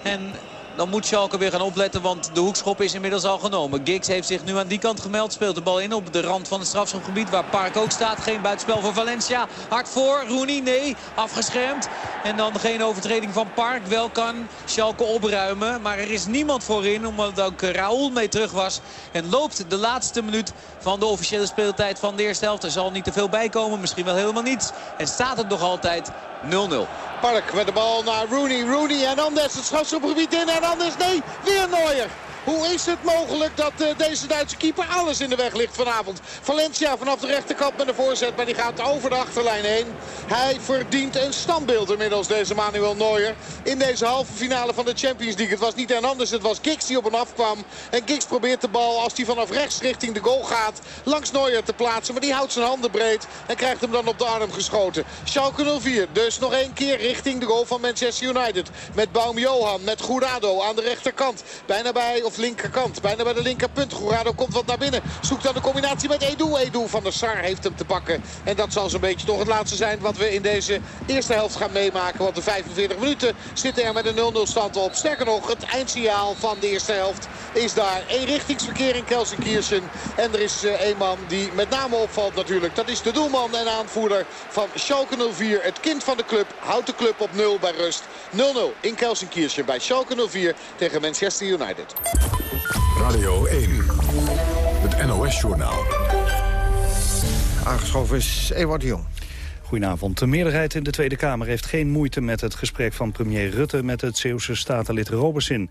En dan moet Schalke weer gaan opletten, want de hoekschop is inmiddels al genomen. Giggs heeft zich nu aan die kant gemeld. Speelt de bal in op de rand van het strafschopgebied waar Park ook staat. Geen buitenspel voor Valencia. Hard voor. Rooney, nee. Afgeschermd. En dan geen overtreding van Park. Wel kan Schalke opruimen. Maar er is niemand voorin, omdat ook Raoul mee terug was. En loopt de laatste minuut van de officiële speeltijd van de eerste helft. Er zal niet te veel bij komen, misschien wel helemaal niets. En staat het nog altijd 0-0. Park met de bal naar Rooney. Rooney en Anders het strafschopgebied in. En Anders nee, weer Neuer. Hoe is het mogelijk dat uh, deze Duitse keeper alles in de weg ligt vanavond? Valencia vanaf de rechterkant met een voorzet, maar die gaat over de achterlijn heen. Hij verdient een standbeeld inmiddels, deze Manuel Neuer. In deze halve finale van de Champions League. Het was niet een anders, het was Giggs die op hem afkwam. En Giggs probeert de bal, als hij vanaf rechts richting de goal gaat, langs Neuer te plaatsen. Maar die houdt zijn handen breed en krijgt hem dan op de arm geschoten. Schalke 04, dus nog één keer richting de goal van Manchester United. Met Baum Johan, met Gourado aan de rechterkant. Bijna bij, of linkerkant. Bijna bij de linkerpunt. Gourado komt wat naar binnen. Zoekt dan de combinatie met Edu. Edu van der Sar heeft hem te pakken. En dat zal zo'n beetje toch het laatste zijn wat we in deze eerste helft gaan meemaken. Want de 45 minuten zitten er met een 0-0 stand op. Sterker nog, het eindsignaal van de eerste helft is daar. richtingsverkeer in Kelsenkirchen. En er is één man die met name opvalt natuurlijk. Dat is de doelman en aanvoerder van Schalke 04. Het kind van de club houdt de club op 0 bij rust. 0-0 in Kelsenkirchen bij Schalke 04 tegen Manchester United. Radio 1, het NOS-journaal. Aangeschoven is Ewart Jong. Goedenavond. De meerderheid in de Tweede Kamer heeft geen moeite met het gesprek van premier Rutte met het Zeeuwse statenlid Robesin.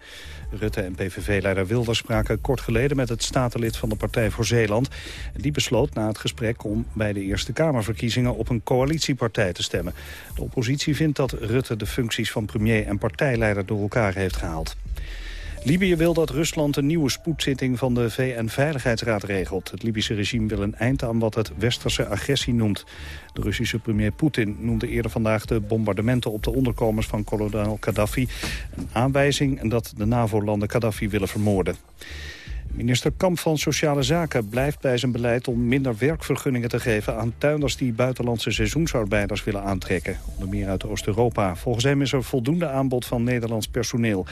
Rutte en PVV-leider Wilders spraken kort geleden met het statenlid van de Partij voor Zeeland. Die besloot na het gesprek om bij de Eerste Kamerverkiezingen op een coalitiepartij te stemmen. De oppositie vindt dat Rutte de functies van premier en partijleider door elkaar heeft gehaald. Libië wil dat Rusland een nieuwe spoedzitting van de VN-veiligheidsraad regelt. Het Libische regime wil een eind aan wat het westerse agressie noemt. De Russische premier Poetin noemde eerder vandaag de bombardementen op de onderkomers van kolonel Gaddafi een aanwijzing dat de NAVO-landen Gaddafi willen vermoorden. Minister Kamp van Sociale Zaken blijft bij zijn beleid om minder werkvergunningen te geven aan tuinders die buitenlandse seizoensarbeiders willen aantrekken. Onder meer uit Oost-Europa. Volgens hem is er voldoende aanbod van Nederlands personeel.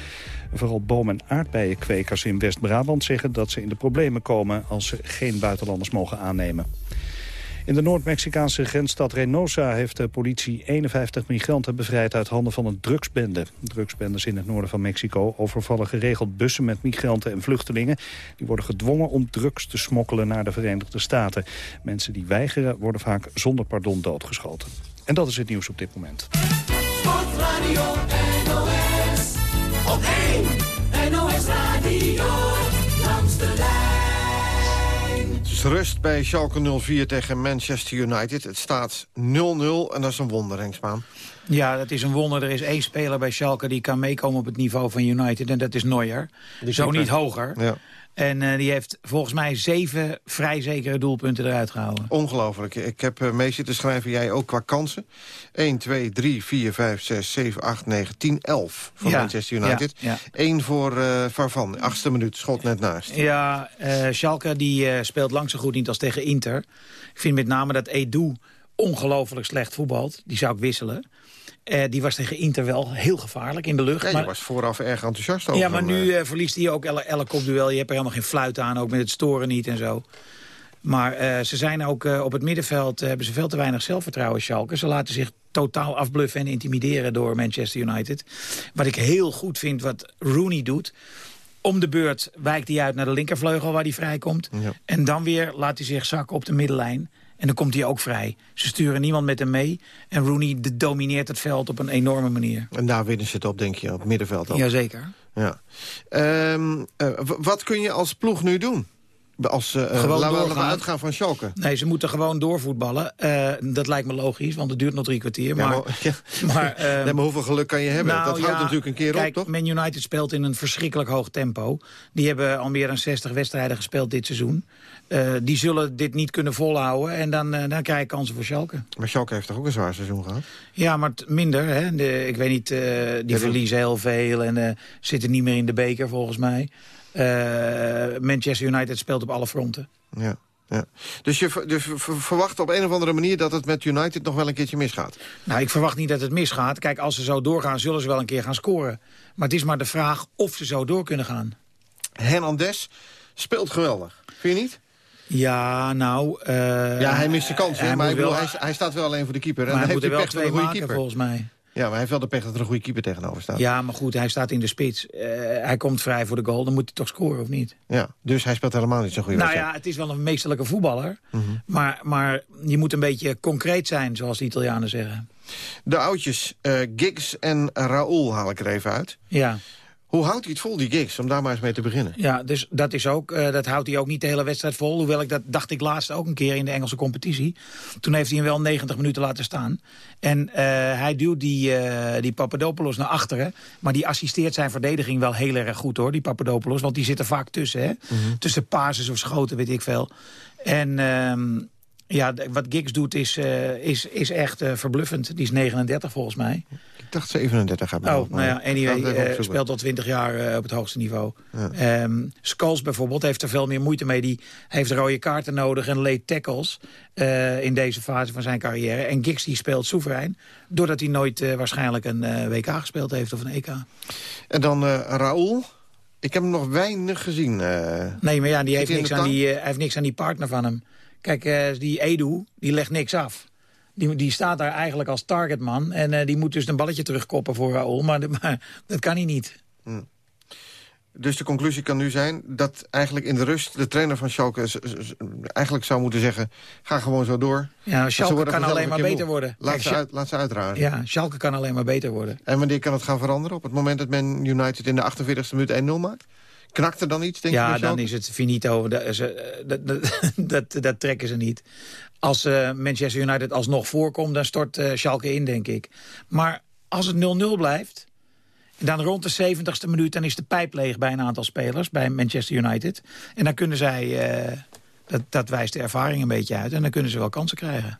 Vooral boom- en aardbeienkwekers in West-Brabant zeggen dat ze in de problemen komen als ze geen buitenlanders mogen aannemen. In de Noord-Mexicaanse grensstad Reynosa heeft de politie 51 migranten bevrijd uit handen van een drugsbende. Drugsbendes in het noorden van Mexico overvallen geregeld bussen met migranten en vluchtelingen. Die worden gedwongen om drugs te smokkelen naar de Verenigde Staten. Mensen die weigeren worden vaak zonder pardon doodgeschoten. En dat is het nieuws op dit moment. Sportradio NOS, op 1 NOS Radio, langs de rust bij Schalke 04 tegen Manchester United. Het staat 0-0 en dat is een wonder, Henksmaan. Ja, dat is een wonder. Er is één speler bij Schalke die kan meekomen op het niveau van United. En dat is Neuer. Zo niet hoger. Ja. En uh, die heeft volgens mij zeven vrij zekere doelpunten eruit gehouden. Ongelooflijk. Ik heb uh, mee zitten schrijven, jij ook qua kansen. 1, 2, 3, 4, 5, 6, 7, 8, 9, 10, 11 voor ja, Manchester United. Ja, ja. Eén voor uh, Farvan, achtste minuut, schot net naast. Ja, Schalke die speelt lang zo goed niet als tegen Inter. Ik vind met name dat Edu ongelooflijk slecht voetbalt. Die zou ik wisselen. Uh, die was tegen Inter wel heel gevaarlijk in de lucht. Ja, je maar, was vooraf erg enthousiast over. Ja, maar nu uh, verliest hij ook elk, elk kopduel. Je hebt er helemaal geen fluit aan, ook met het storen niet en zo. Maar uh, ze zijn ook op het middenveld hebben ze veel te weinig zelfvertrouwen, Schalke. Ze laten zich totaal afbluffen en intimideren door Manchester United. Wat ik heel goed vind wat Rooney doet om de beurt wijkt hij uit naar de linkervleugel waar hij vrijkomt. Ja. En dan weer laat hij zich zakken op de middenlijn. En dan komt hij ook vrij. Ze sturen niemand met hem mee. En Rooney domineert het veld op een enorme manier. En daar winnen ze het op, denk je, op het middenveld ook. Jazeker. Ja. Um, wat kun je als ploeg nu doen? Als, uh, gewoon laten we uitgaan van Schalke. Nee, ze moeten gewoon doorvoetballen. Uh, dat lijkt me logisch, want het duurt nog drie kwartier. Maar, ja, maar, maar, *laughs* um, *laughs* maar, hoeveel geluk kan je hebben? Nou, dat houdt natuurlijk een keer kijk, op, toch? Man United speelt in een verschrikkelijk hoog tempo. Die hebben al meer dan 60 wedstrijden gespeeld dit seizoen. Uh, die zullen dit niet kunnen volhouden. En dan, dan krijg je kansen voor Schalke. Maar Schalke heeft toch ook een zwaar seizoen gehad? Ja, maar minder. Hè? De, ik weet niet, die verliezen heel veel. En zitten niet meer in de beker, volgens mij. Uh, Manchester United speelt op alle fronten. Ja. Ja. Dus je dus verwacht op een of andere manier dat het met United nog wel een keertje misgaat? Nou, ik verwacht niet dat het misgaat. Kijk, als ze zo doorgaan, zullen ze wel een keer gaan scoren. Maar het is maar de vraag of ze zo door kunnen gaan. Hernandez speelt geweldig. Vind je niet? Ja, nou... Uh, ja, hij mist de kans, hij maar hij, hij, hij, staat wel alleen voor de keeper. Maar en hij moet er wel twee twee maken, keeper. volgens mij. Ja, maar hij heeft wel de pech dat er een goede keeper tegenover staat. Ja, maar goed, hij staat in de spits. Uh, hij komt vrij voor de goal, dan moet hij toch scoren, of niet? Ja, dus hij speelt helemaal niet zo'n goede Nou wedstrijd. ja, het is wel een meesterlijke voetballer. Mm -hmm. maar, maar je moet een beetje concreet zijn, zoals de Italianen zeggen. De oudjes, uh, Giggs en Raoul haal ik er even uit. Ja. Hoe houdt hij het vol, die gigs, om daar maar eens mee te beginnen? Ja, dus dat, is ook, uh, dat houdt hij ook niet de hele wedstrijd vol. Hoewel ik dat dacht ik laatst ook een keer in de Engelse competitie. Toen heeft hij hem wel 90 minuten laten staan. En uh, hij duwt die, uh, die Papadopoulos naar achteren. Maar die assisteert zijn verdediging wel heel erg goed, hoor, die Papadopoulos. Want die zit er vaak tussen, hè. Mm -hmm. Tussen pases of schoten, weet ik veel. En... Ja, wat Giggs doet is, uh, is, is echt uh, verbluffend. Die is 39 volgens mij. Ik dacht 37 gaat Oh, nou ja, anyway, uh, speelt al 20 jaar op het hoogste niveau. Ja. Um, Skulls bijvoorbeeld heeft er veel meer moeite mee. Die heeft rode kaarten nodig en late tackles in deze fase van zijn carrière. En Giggs die speelt soeverein. Doordat hij nooit waarschijnlijk een WK gespeeld heeft of een EK. En dan Raoul. Ik heb hem nog weinig gezien. nee, maar ja, die heeft niks, aan die, hij heeft niks aan die partner van hem. Kijk, uh, die Edu, die legt niks af. Die, die staat daar eigenlijk als targetman. En uh, die moet dus een balletje terugkoppen voor Raoul. Maar, de, *laughs* maar dat kan hij niet. Hmm. Dus de conclusie kan nu zijn dat eigenlijk in de rust... de trainer van Schalke eigenlijk zou moeten zeggen... ga gewoon zo door. Ja, Schalke kan alleen maar beter worden. Laat, Kijk, ze uit, laat ze uitraden. Ja, Schalke kan alleen maar beter worden. En wanneer kan het gaan veranderen? Op het moment dat Men United in de 48e minuut 1-0 maakt? Knakt er dan iets, denk ja, je? Ja, dan is het finito. Dat, dat, *laughs* dat, dat, trekken ze niet. Als uh, Manchester United alsnog voorkomt, dan stort uh, Schalke in, denk ik. Maar als het 0-0 blijft... dan rond de 70ste minuut dan is de pijp leeg bij een aantal spelers... bij Manchester United. En dan kunnen zij... Uh, dat, dat wijst de ervaring een beetje uit. En dan kunnen ze wel kansen krijgen.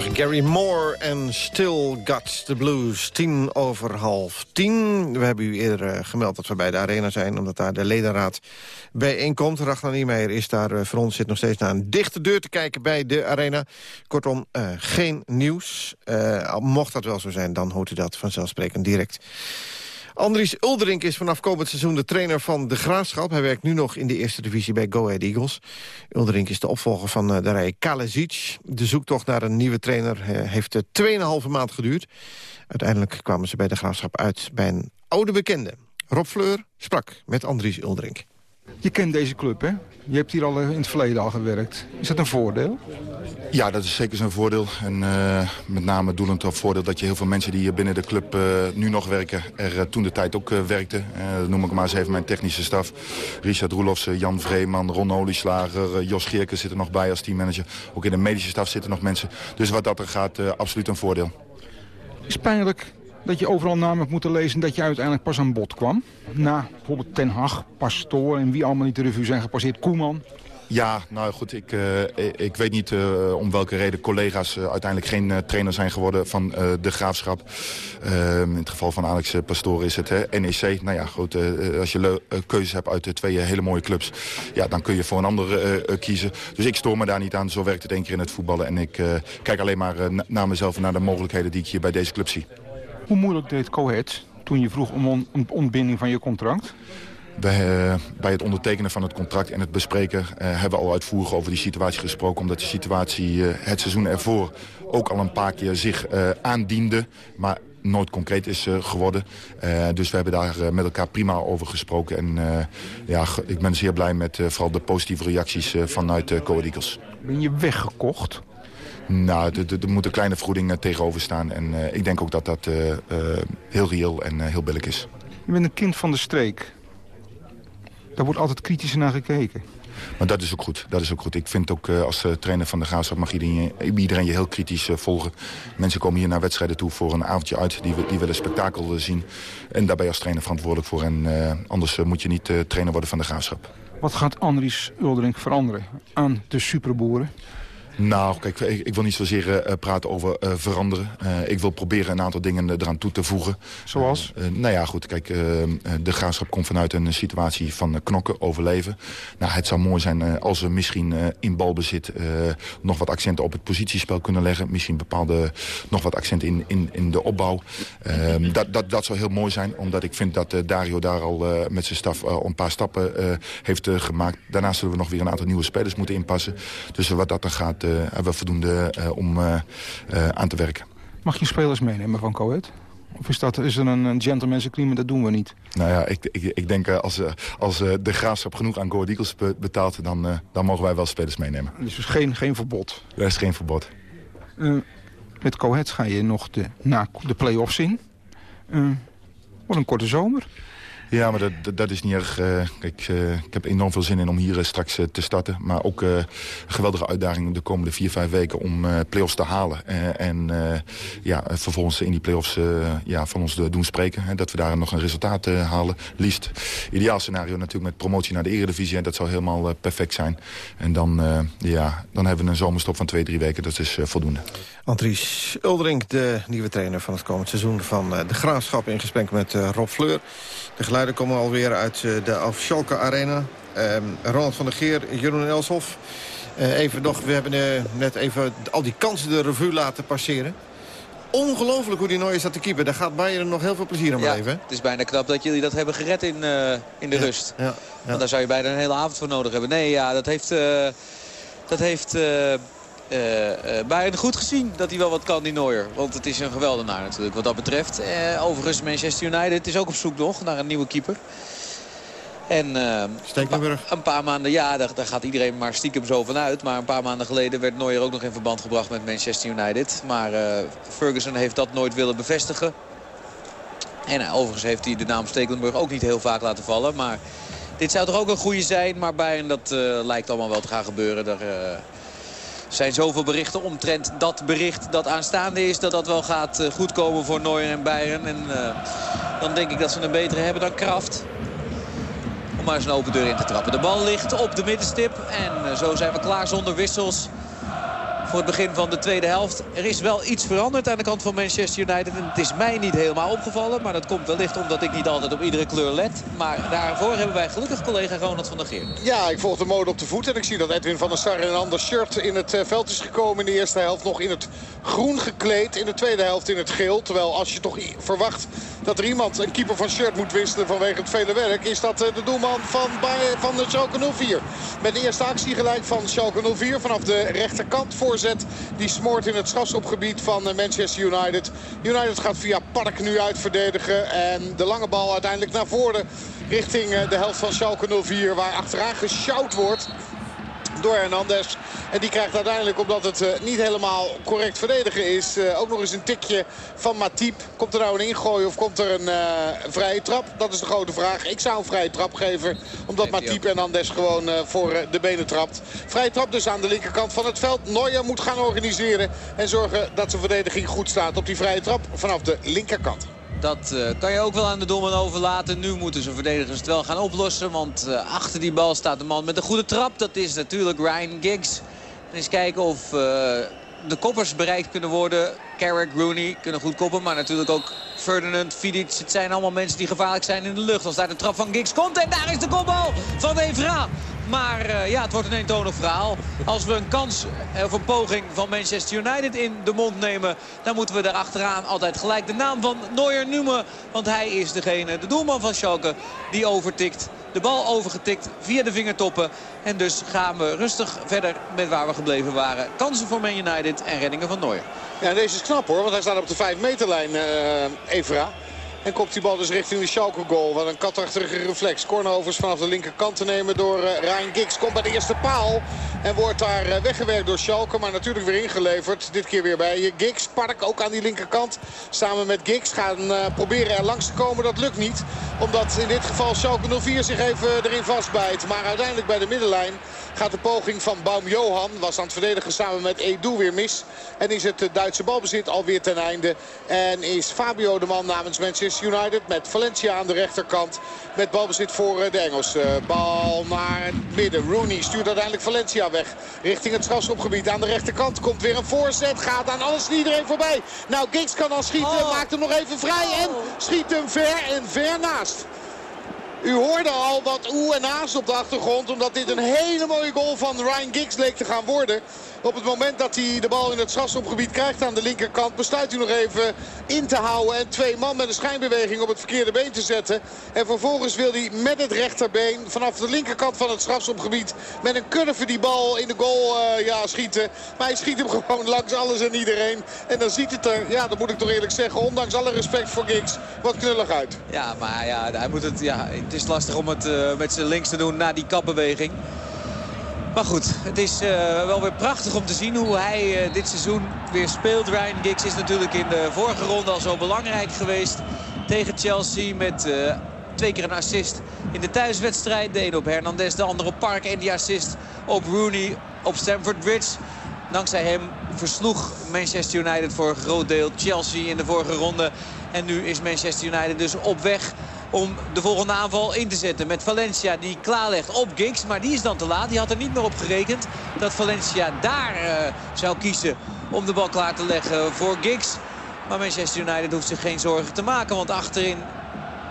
Gary Moore en Still Got the Blues. Tien over half tien. We hebben u eerder uh, gemeld dat we bij de Arena zijn... omdat daar de ledenraad bijeenkomt. Ragnar Niemeyer is daar uh, voor ons zit nog steeds naar een dichte deur te kijken bij de Arena. Kortom, uh, geen nieuws. mocht dat wel zo zijn, dan hoort u dat vanzelfsprekend direct. Andries Ulderink is vanaf komend seizoen de trainer van de Graafschap. Hij werkt nu nog in de eerste divisie bij Go Ahead Eagles. Ulderink is de opvolger van uh, de rij Kalezic. De zoektocht naar een nieuwe trainer uh, heeft 2,5 maand geduurd. Uiteindelijk kwamen ze bij de Graafschap uit bij een oude bekende. Rob Fleur sprak met Andries Ulderink. Je kent deze club, hè? Je hebt hier al in het verleden al gewerkt. Is dat een voordeel? Ja, dat is zeker zijn voordeel. En uh, met name doelend op voordeel dat je heel veel mensen die hier binnen de club uh, nu nog werken... er uh, toen de tijd ook werkten. dat noem ik maar eens even mijn technische staf. Richard Roelofsen, Jan Vreeman, Ron Olieslager, Jos Geerken zitten nog bij als teammanager. Ook in de medische staf zitten nog mensen. Dus wat dat er gaat, absoluut een voordeel. Is pijnlijk dat je overal namen hebt moeten lezen dat je uiteindelijk pas aan bod kwam. Na bijvoorbeeld Ten Hag, Pastoor en wie allemaal niet de revue zijn gepasseerd. Koeman. Ja, nou goed, ik, uh, ik weet niet uh, om welke reden collega's uh, uiteindelijk geen trainer zijn geworden van de Graafschap. Ehm, in het geval van Alex Pastoor is het hè, NEC. Nou ja, goed, als je keuzes hebt uit de twee hele mooie clubs, ja, dan kun je voor een ander kiezen. Dus ik stoor me daar niet aan, zo werkt het één keer in het voetballen. En ik kijk alleen maar naar mezelf en naar de mogelijkheden die ik hier bij deze club zie. Hoe moeilijk deed Cohet toen je vroeg om een ontbinding van je contract? Bij, uh, bij, het ondertekenen van het contract en het bespreken uh, hebben we al uitvoerig over die situatie gesproken. Omdat de situatie uh, het seizoen ervoor ook al een paar keer zich aandiende. Maar nooit concreet is geworden. dus we hebben daar met elkaar prima over gesproken. En ja, ik ben zeer blij met vooral de positieve reacties vanuit uh, Eagles. Ben je weggekocht? Nou, er moet een kleine vergoeding eh, tegenover staan. En uh, ik denk ook dat dat uh, uh, heel reëel en heel billig is. Je bent een kind van de streek. Daar wordt altijd kritisch naar gekeken. Maar dat is ook goed. Dat is ook goed. Ik vind ook als trainer van de Graafschap mag iedereen, iedereen je heel kritisch volgen. Mensen komen hier naar wedstrijden toe voor een avondje uit. Die, die willen spektakel zien. En daar ben je als trainer verantwoordelijk voor. En anders moet je niet trainer worden van de Graafschap. Wat gaat Andries Uldering veranderen aan de superboeren? Nou, kijk, ik, ik wil niet zozeer uh, praten over uh, veranderen. Ik wil proberen een aantal dingen eraan toe te voegen. Zoals? nou ja, goed, kijk, de graafschap komt vanuit een situatie van knokken, overleven. Nou, het zou mooi zijn als we misschien in balbezit nog wat accenten op het positiespel kunnen leggen. Misschien bepaalde, nog wat accenten in, in, in de opbouw. Ehm, *laughs* dat, dat, dat zou heel mooi zijn, omdat ik vind dat Dario daar al met zijn staf een paar stappen heeft gemaakt. Daarnaast zullen we nog weer een aantal nieuwe spelers moeten inpassen. Dus wat dat dan gaat hebben we voldoende eh, om eh, eh, aan te werken. Mag je spelers meenemen van Coët? Of is, dat, is er een, gentleman's agreement, dat doen we niet? Nou ja, ik, ik, ik denk als, als de graafschap genoeg aan Go Eagles betaalt... Dan, dan mogen wij wel spelers meenemen. Dus geen, geen verbod? Er is geen verbod. met Cohet ga je nog de, na de play-offs in. wat een korte zomer. Ja, maar dat, dat, is niet erg. Kijk, uh, ik heb enorm veel zin in om hier uh, straks te starten. Maar ook een geweldige uitdaging de komende vier, vijf weken om play-offs te halen. en ja, vervolgens in die play-offs ja, van ons doen spreken. Hè, dat we daar nog een resultaat halen. Liefst ideaal scenario natuurlijk met promotie naar de eredivisie. En dat zou helemaal perfect zijn. En dan, ja, dan hebben we een zomerstop van twee, drie weken. Dat is voldoende. Andries Uldering, de nieuwe trainer van het komend seizoen van de Graafschap... in gesprek met Rob Fleur. De geluiden komen alweer uit eh, de Afschalke Arena. Uh, Ronald van der Geer, Jeroen Elshoff. Uh, even nog, we hebben uh, net even al die kansen de revue laten passeren. Ongelooflijk hoe die Nooijer staat te keeper. Daar gaat Bayern nog heel veel plezier aan beleven. Ja, het is bijna knap dat jullie dat hebben gered in, in de rust. Ja, Want daar zou je bijna een hele avond voor nodig hebben. Nee, ja, dat heeft... dat heeft uh, uh, Bayern goed gezien dat hij wel wat kan, die Neuer. Want het is een geweldenaar natuurlijk wat dat betreft. Uh, overigens, Manchester United is ook op zoek nog naar een nieuwe keeper. En. Een, een, paar maanden, ja, daar, daar, gaat iedereen maar stiekem zo van uit. Maar een paar maanden geleden werd Neuer ook nog in verband gebracht met Manchester United. Maar Ferguson heeft dat nooit willen bevestigen. En overigens heeft hij de naam Stekelenburg ook niet heel vaak laten vallen. Maar dit zou toch ook een goede zijn. Maar Bayern, dat lijkt allemaal wel te gaan gebeuren. Daar zijn zoveel berichten omtrent dat bericht dat aanstaande is... dat dat wel gaat uh, goedkomen voor Neuer en Bayern. En uh, dan denk ik dat ze een betere hebben dan Kraft. Om maar eens een open deur in te trappen. De bal ligt op de middenstip. En uh, zo zijn we klaar zonder wissels voor het begin van de tweede helft. Er is wel iets veranderd aan de kant van Manchester United. En het is mij niet helemaal opgevallen. Maar dat komt wellicht omdat ik niet altijd op iedere kleur let. Maar daarvoor hebben wij gelukkig collega Ronald van der Geer. Ja, ik volg de mode op de voet. En ik zie dat Edwin van der Sar in een ander shirt in het eh, veld is gekomen. In de eerste helft nog in het groen gekleed. In de tweede helft in het geel. Terwijl als je toch verwacht dat er iemand een keeper van shirt moet wisselen vanwege het vele werk. Is dat eh, de doelman van, van de Schalke 04. Met de eerste actie gelijk van Schalke 04 vanaf de rechterkant. Die smoort in het strafschopgebied van eh, Manchester United. United gaat via Park nu uitverdedigen. En de lange bal uiteindelijk naar voren richting eh, de helft van Schalke 04. Waar achteraan gesjouwd wordt door Hernandez. En die krijgt uiteindelijk, omdat het uh, niet helemaal correct verdedigen is... Uh, ook nog eens een tikje van Matip. Komt er nou een ingooi of komt er een uh, vrije trap? Dat is de grote vraag. Ik zou een vrije trap geven. Omdat Matip Hernandez gewoon voor de benen trapt. Vrije trap dus aan de linkerkant van het veld. Neuer moet gaan organiseren. En zorgen dat zijn verdediging goed staat op die vrije trap vanaf de linkerkant. Dat uh, kan je ook wel aan de doelman overlaten. Nu moeten ze verdedigers het wel gaan oplossen. Want uh, achter die bal staat de man met een goede trap. Dat is natuurlijk Ryan Giggs. Eens kijken of uh, de koppers bereikt kunnen worden. Carrick, Rooney kunnen goed koppen. Maar natuurlijk ook Ferdinand, Vidic. Het zijn allemaal mensen die gevaarlijk zijn in de lucht. Als daar de trap van Giggs komt. En daar is de kopbal van Evra. Maar uh, ja, het wordt een eentonig verhaal. Als we een kans of een poging van Manchester United in de mond nemen... dan moeten we daar achteraan altijd gelijk de naam van Neuer noemen. Want hij is degene, de doelman van Schalke, die overtikt. De bal overgetikt via de vingertoppen. En dus gaan we rustig verder met waar we gebleven waren. Kansen voor Man United en reddingen van Neuer. Ja, deze is knap hoor, want hij staat op de 5 meterlijn, uh, Evra. En komt die bal dus richting de Schalke goal. Wat een katachtige reflex. Cornerovers vanaf de linkerkant te nemen door uh, Ryan Giggs. Komt bij de eerste paal. En wordt daar uh, weggewerkt door Schalke. Maar natuurlijk weer ingeleverd. Dit keer weer bij Giggs. Park ook aan die linkerkant. Samen met Giggs gaan proberen er langs te komen. Dat lukt niet. Omdat in dit geval Schalke 04 zich even erin vastbijt. Maar uiteindelijk bij de middenlijn gaat de poging van Baum Johan. Was aan het verdedigen samen met Edu weer mis. En is het Duitse balbezit alweer ten einde. En is Fabio de man namens Manchester United met Valencia aan de rechterkant. Met balbezit voor de Engelsen. Bal naar het midden. Rooney stuurt uiteindelijk Valencia weg. Richting het strafschopgebied aan de rechterkant. Komt weer een voorzet. Gaat aan alles en iedereen voorbij. Nou, Giggs kan dan schieten. Oh. Maakt hem nog even vrij. En schiet hem ver en ver naast. U hoorde al wat oe en aas op de achtergrond. Omdat dit een hele mooie goal van Ryan Giggs leek te gaan worden. Op het moment dat hij de bal in het strafschopgebied krijgt aan de linkerkant... besluit hij nog even in te houden en twee man met een schijnbeweging op het verkeerde been te zetten. En vervolgens wil hij met het rechterbeen vanaf de linkerkant van het strafschopgebied... met een curve die bal in de goal uh, ja, schieten. Maar hij schiet hem *laughs* gewoon langs alles en iedereen. En dan ziet het er, ja, dat moet ik toch eerlijk zeggen... ondanks alle respect voor Giggs, wat knullig uit. Ja, maar ja, hij moet het, ja, het is lastig om het uh, met zijn links te doen na die kapbeweging. Maar goed, het is uh, wel weer prachtig om te zien hoe hij uh, dit seizoen weer speelt. Ryan Giggs is natuurlijk in de vorige ronde al zo belangrijk geweest tegen Chelsea met uh, twee keer een assist in de thuiswedstrijd. De een op Hernandez, de andere op Park en die assist op Rooney op Stamford Bridge. Dankzij hem versloeg Manchester United voor een groot deel Chelsea in de vorige ronde. En nu is Manchester United dus op weg om de volgende aanval in te zetten. Met Valencia die klaarlegt op Giggs. Maar die is dan te laat. Die had er niet meer op gerekend dat Valencia daar uh, zou kiezen om de bal klaar te leggen voor Giggs. Maar Manchester United hoeft zich geen zorgen te maken. Want achterin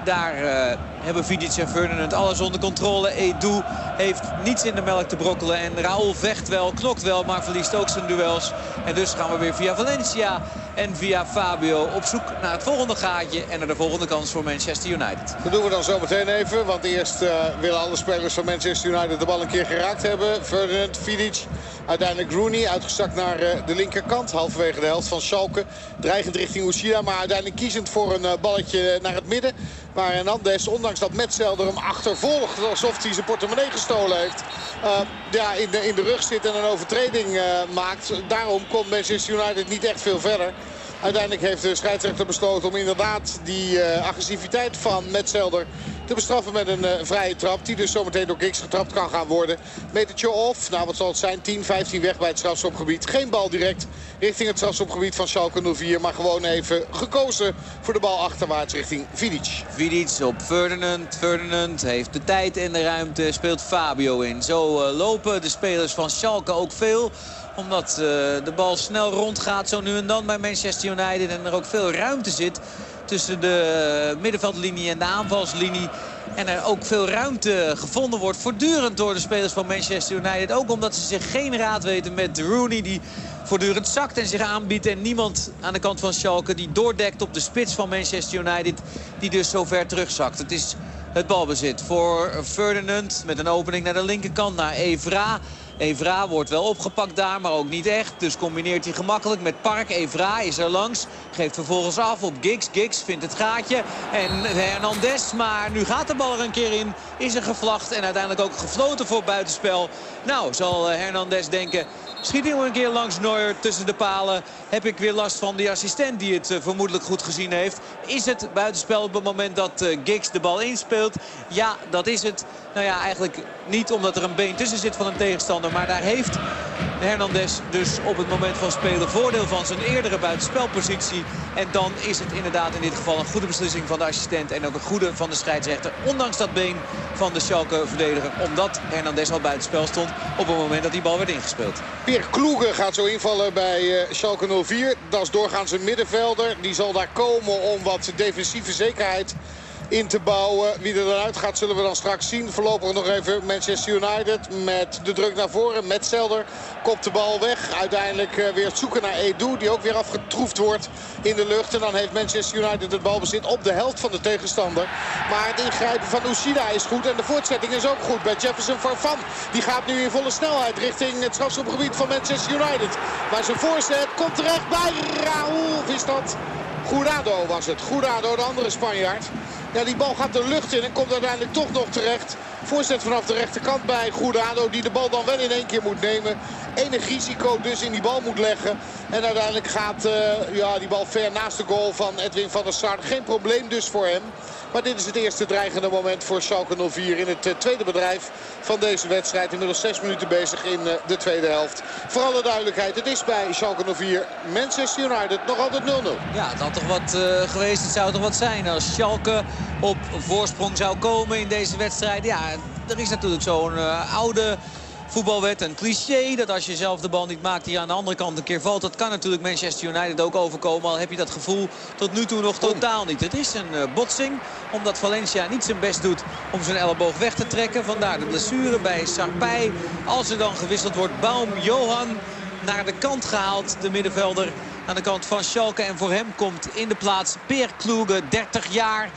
daar uh, hebben Vidic en Ferdinand alles onder controle. Edu heeft niets in de melk te brokkelen. En Raúl vecht wel, knokt wel, maar verliest ook zijn duels. En dus gaan we weer via Valencia en via Fabio op zoek naar het volgende gaatje. En naar de volgende kans voor Manchester United. Dat doen we dan zo meteen even. Want eerst uh, willen alle spelers van Manchester United de bal een keer geraakt hebben. Ferdinand, Vidic, uiteindelijk Rooney. Uitgezakt naar uh, de linkerkant. Halverwege de helft van Schalke. Dreigend richting Ushida. Maar uiteindelijk kiezend voor een uh, balletje naar het midden. Maar Hernandez, ondanks dat Metzelder hem achtervolgt... alsof hij zijn portemonnee gestolen heeft... Uh, ja, in, de, in de rug zit en een overtreding maakt. Daarom komt Manchester United niet echt veel verder. Uiteindelijk heeft de scheidsrechter besloten om inderdaad die uh, agressiviteit van Metzelder te bestraffen met een uh, vrije trap. Die dus zometeen door Giggs getrapt kan gaan worden. Metertje off. Nou, wat zal het zijn? 10, 15 weg bij het strafschopgebied. Geen bal direct richting het strafschopgebied van Schalke 04. Maar gewoon even gekozen voor de bal achterwaarts richting Vidic. Vidic op Ferdinand. Ferdinand heeft de tijd en de ruimte. Speelt Fabio in. Zo uh, lopen de spelers van Schalke ook veel omdat uh, de bal snel rondgaat zo nu en dan bij Manchester United. En er ook veel ruimte zit tussen de middenveldlinie en de aanvalslinie. En er ook veel ruimte gevonden wordt voortdurend door de spelers van Manchester United. Ook omdat ze zich geen raad weten met Rooney die voortdurend zakt en zich aanbiedt. En niemand aan de kant van Schalke die doordekt op de spits van Manchester United. Die dus zo ver terugzakt. Het is het balbezit voor Ferdinand met een opening naar de linkerkant naar Evra. Evra wordt wel opgepakt daar, maar ook niet echt. Dus combineert hij gemakkelijk met Park. Evra is er langs. Geeft vervolgens af op Giggs. Giggs vindt het gaatje. En Hernandez, maar nu gaat de bal er een keer in. Is er gevlacht en uiteindelijk ook gefloten voor buitenspel. Nou, zal Hernandez denken... Schiet nog een keer langs Neuer tussen de palen. Heb ik weer last van die assistent die het uh, vermoedelijk goed gezien heeft. Is het buitenspel op het moment dat uh, Giggs de bal inspeelt? Ja, dat is het. Nou ja, eigenlijk niet omdat er een been tussen zit van een tegenstander. Maar daar heeft Hernandez dus op het moment van spelen voordeel van zijn eerdere buitenspelpositie. En dan is het inderdaad in dit geval een goede beslissing van de assistent. En ook een goede van de scheidsrechter. Ondanks dat been van de Schalke-verdediger. Omdat Hernandez al buitenspel stond op het moment dat die bal werd ingespeeld. Pierre Kloegen gaat zo invallen bij uh, Schalke 04. Dat is doorgaans een middenvelder. Die zal daar komen om wat defensieve zekerheid in te bouwen. Wie er dan uit gaat zullen we dan straks zien. Voorlopig nog even Manchester United met de druk naar voren. Met Zelder kopt de bal weg. Uiteindelijk uh, weer het zoeken naar Edu die ook weer afgetroefd wordt in de lucht. En dan heeft Manchester United het balbezit op de helft van de tegenstander. Maar het ingrijpen van Ushida is goed en de voortzetting is ook goed bij Jefferson Farfan. Die gaat nu in volle snelheid richting het strafschopgebied van Manchester United. Maar zijn voorzet komt terecht bij. Of is dat? Jurado was het. Jurado, de andere Spanjaard. Ja, die bal gaat de lucht in en komt uiteindelijk toch nog terecht. Voorzet vanaf de rechterkant bij Jurado. Die de bal dan wel in één keer moet nemen. Enig risico dus in die bal moet leggen. En uiteindelijk gaat uh, ja, die bal ver naast de goal van Edwin van der Sar. Geen probleem dus voor hem. Maar dit is het eerste dreigende moment voor Schalke 04 in het uh, tweede bedrijf van deze wedstrijd. Inmiddels zes minuten bezig in uh, de tweede helft. Voor alle duidelijkheid, het is bij Schalke 04 Manchester United nog altijd 0-0. Ja, het had toch wat geweest. Het zou toch wat zijn als Schalke op voorsprong zou komen in deze wedstrijd. Ja, er is natuurlijk zo'n oude voetbalwet. Een cliché dat als je zelf de bal niet maakt die aan de andere kant een keer valt. Dat kan natuurlijk Manchester United ook overkomen. Al heb je dat gevoel tot nu toe nog totaal niet. Het is een uh, botsing omdat Valencia niet zijn best doet om zijn elleboog weg te trekken. Vandaar de blessure bij Sarpij. Als er dan gewisseld wordt, Baum, Johan naar de kant gehaald. De middenvelder aan de kant van Schalke. En voor hem komt in de plaats Peer Kloege, 30 jaar.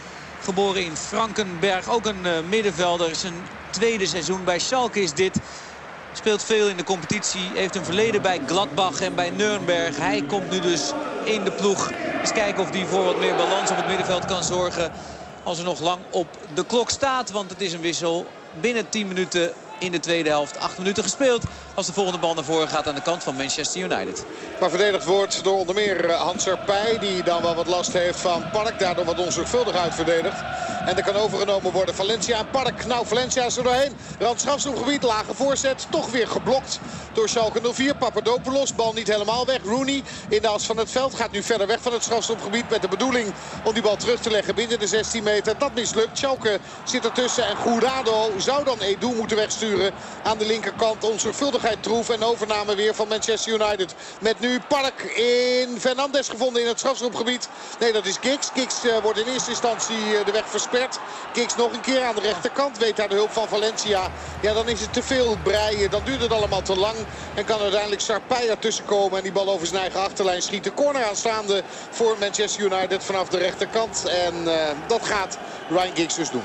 Geboren in Frankenberg, ook een uh, middenvelder. Zijn tweede seizoen bij Schalke is dit. Speelt veel in de competitie. Heeft een verleden bij Gladbach en bij Nürnberg. Hij komt nu dus in de ploeg. Eens kijken of hij voor wat meer balans op het middenveld kan zorgen. Als er nog lang op de klok staat. Want het is een wissel binnen 10 minuten in de tweede helft. Acht minuten gespeeld als de volgende bal naar voren gaat aan de kant van Manchester United. Maar verdedigd wordt door onder meer eh, Hans Pij die dan wel wat last heeft van Park. Daardoor wat onzorgvuldig uitverdedigd. En er kan overgenomen worden Valencia en Park. Nou, Valencia is er doorheen. Randschafsgebied, lage voorzet. Toch weer geblokt door Schalke 04. Papadopoulos, bal niet helemaal weg. Rooney in de as van het veld gaat nu verder weg van het strafstopgebied. Met de bedoeling om die bal terug te leggen binnen de 16 meter. Dat mislukt. Schalke zit ertussen en Gourado zou dan Edu moeten wegsturen aan de linkerkant. Onzorgvuldigheid troef en overname weer van Manchester United. Met nu Park in Fernandes gevonden in het strafstopgebied. Nee, dat is Giggs. Giggs uh, wordt in eerste instantie uh, de weg versperd. Giggs nog een keer aan de rechterkant. Weet daar de hulp van Valencia. Ja, dan is het te veel breien. Dan duurt het allemaal te lang. En kan uiteindelijk Sarpaya tussenkomen. En die bal over zijn eigen achterlijn schiet. De corner aanstaande voor Manchester United vanaf de rechterkant. En uh, dat gaat Ryan Giggs dus doen.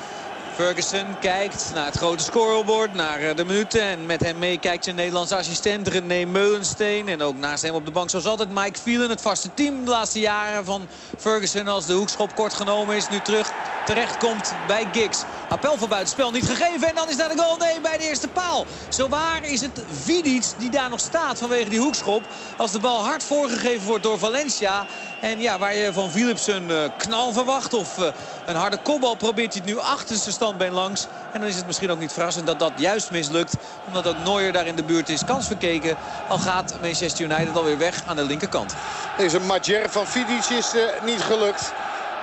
Ferguson kijkt naar het grote scorebord, naar de minuten. En met hem mee kijkt zijn Nederlandse assistent René Meulensteen. En ook naast hem op de bank zoals altijd Mike Phelan. Het vaste team de laatste jaren van Ferguson als de hoekschop kort genomen is. Nu terug terecht komt bij Giggs. Appel voor buitenspel niet gegeven. En dan is daar de goal. Nee, bij de eerste paal. Zo waar is het Vidic die daar nog staat vanwege die hoekschop. Als de bal hard voorgegeven wordt door Valencia. En ja, waar je van Philips een uh, knal verwacht of uh, een harde kopbal probeert hij het nu achter zijn standbeen langs. En dan is het misschien ook niet verrassend dat dat juist mislukt. Omdat ook Neuer daar in de buurt is. Kans verkeken. Al gaat Manchester United alweer weg aan de linkerkant. Deze Majer van Vidic is uh, niet gelukt.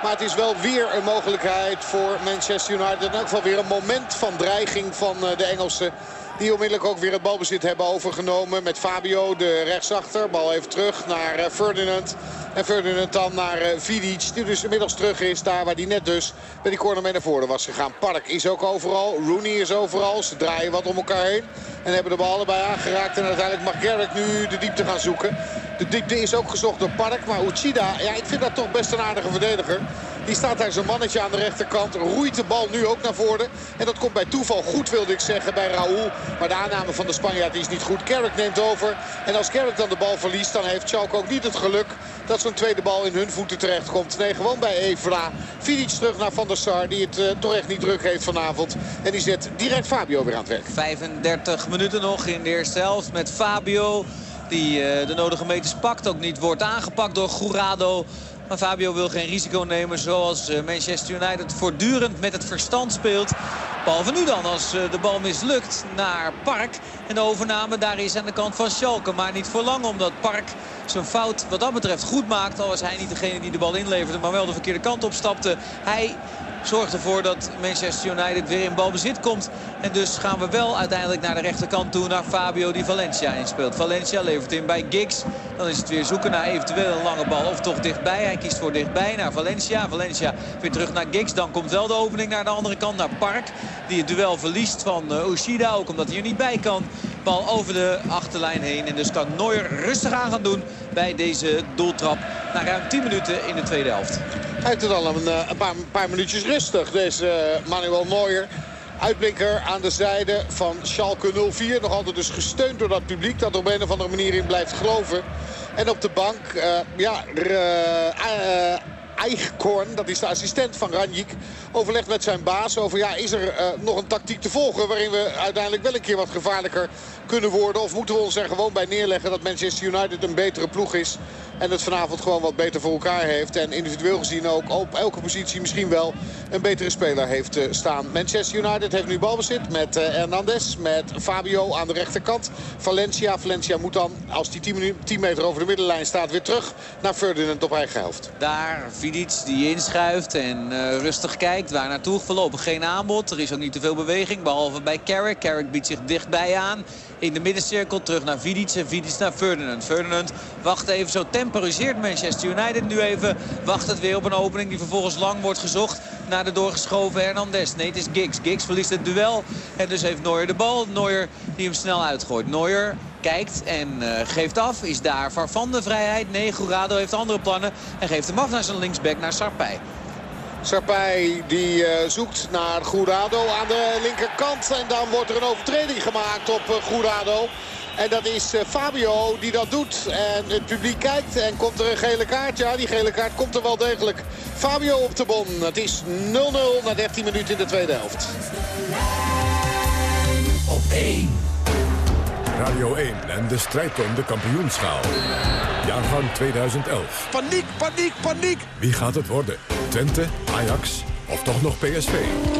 Maar het is wel weer een mogelijkheid voor Manchester United. In elk geval weer een moment van dreiging van de Engelsen. Die onmiddellijk ook weer het balbezit hebben overgenomen. Met Fabio, de rechtsachter. Bal even terug naar Ferdinand. En Ferdinand dan naar uh, Vidic. Die dus inmiddels terug is daar waar hij net dus bij die corner mee naar voren was gegaan. Park is ook overal. Rooney is overal. Ze draaien wat om elkaar heen. En hebben de bal allebei aangeraakt. En uiteindelijk mag Garrett nu de diepte gaan zoeken. De diepte is ook gezocht door Park. Maar Uchida, ja, ik vind dat toch best een aardige verdediger. Die staat daar zijn mannetje aan de rechterkant. Roeit de bal nu ook naar voren. En dat komt bij toeval goed, wilde ik zeggen, bij Raúl. Maar de aanname van de Spanjaard is niet goed. Carrick neemt over. En als Carrick dan de bal verliest, dan heeft Schalke ook niet het geluk... dat zo'n tweede bal in hun voeten terechtkomt. Nee, gewoon bij Evra. Fidic terug naar Van der Sar, die het uh, toch echt niet druk heeft vanavond. En die zet direct Fabio weer aan het werk. 35 minuten nog in de eerste helft met Fabio... die uh, de nodige meters pakt, ook niet wordt aangepakt door Gourado... Maar Fabio wil geen risico nemen zoals Manchester United voortdurend met het verstand speelt. Behalve nu dan als de bal mislukt naar Park. En de overname daar is aan de kant van Schalke. Maar niet voor lang omdat Park zijn fout wat dat betreft goed maakt. Al was hij niet degene die de bal inleverde maar wel de verkeerde kant opstapte. Hij zorgt ervoor dat Manchester United weer in balbezit komt. En dus gaan we wel uiteindelijk naar de rechterkant toe naar Fabio die Valencia inspeelt. Valencia levert in bij Giggs. Dan is het weer zoeken naar eventueel een lange bal of toch dichtbij. Hij kiest voor dichtbij naar Valencia. Valencia weer terug naar Giggs. Dan komt wel de opening naar de andere kant naar Park. Die het duel verliest van uh, Ushida. Ook omdat hij er niet bij kan. Bal over de achterlijn heen. En dus kan Neuer rustig aan gaan doen bij deze doeltrap. Na ruim 10 minuten in de tweede helft. Hij doet al een, een, paar, een paar minuutjes rustig, deze Manuel Neuer. Uitblinker aan de zijde van Schalke 04. Nog altijd dus gesteund door dat publiek dat er op een of andere manier in blijft geloven. En op de bank, uh, ja, Eichkorn, dat is de assistent van Ranjik, overlegt met zijn baas over ja, is er uh, nog een tactiek te volgen waarin we uiteindelijk wel een keer wat gevaarlijker kunnen worden. Of moeten we ons er gewoon bij neerleggen dat Manchester United een betere ploeg is. En het vanavond gewoon wat beter voor elkaar heeft. En individueel gezien ook op elke positie misschien wel een betere speler heeft uh, staan. Manchester United heeft nu balbezit met uh, Hernandez, met Fabio aan de rechterkant. Valencia. Valencia moet dan, als die 10, 10 meter over de middenlijn staat, weer terug naar Ferdinand op eigen helft. Daar Vidic die inschuift en uh, rustig kijkt. Waar naartoe? Voorlopig geen aanbod. Er is ook niet te veel beweging. Behalve bij Carrick. Carrick biedt zich dichtbij aan. In de middencirkel terug naar Vidic en Vidic naar Ferdinand. Ferdinand wacht even. Zo temporiseert Manchester United nu even. Wacht het weer op een opening die vervolgens lang wordt gezocht naar de doorgeschoven Hernandez. Nee, het is Giggs. Giggs verliest het duel. En dus heeft Neuer de bal. Neuer die hem snel uitgooit. Neuer kijkt en uh, geeft af. Is daar van de vrijheid? Nee, Gourado heeft andere plannen. En geeft hem af naar zijn linksback, naar Sarpij. Sarpij die uh, zoekt naar Gourado aan de linkerkant. En dan wordt er een overtreding gemaakt op uh, Gourado. En dat is uh, Fabio die dat doet. En het publiek kijkt en komt er een gele kaart. Ja, die gele kaart komt er wel degelijk. Fabio op de bon. Het is 0-0 na 13 minuten in de tweede helft. Op 1. Radio 1 en de strijd om de kampioenschaal. Jaargang 2011. Paniek, paniek, paniek! Wie gaat het worden? Twente, Ajax of toch nog PSV?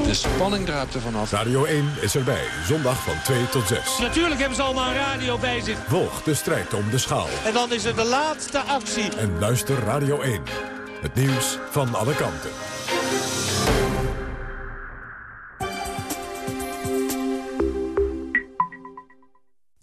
De spanning draait er vanaf. Radio 1 is erbij, zondag van 2 tot 6. Natuurlijk hebben ze allemaal een radio bij zich. Volg de strijd om de schaal. En dan is het de laatste actie. En luister Radio 1. Het nieuws van alle kanten.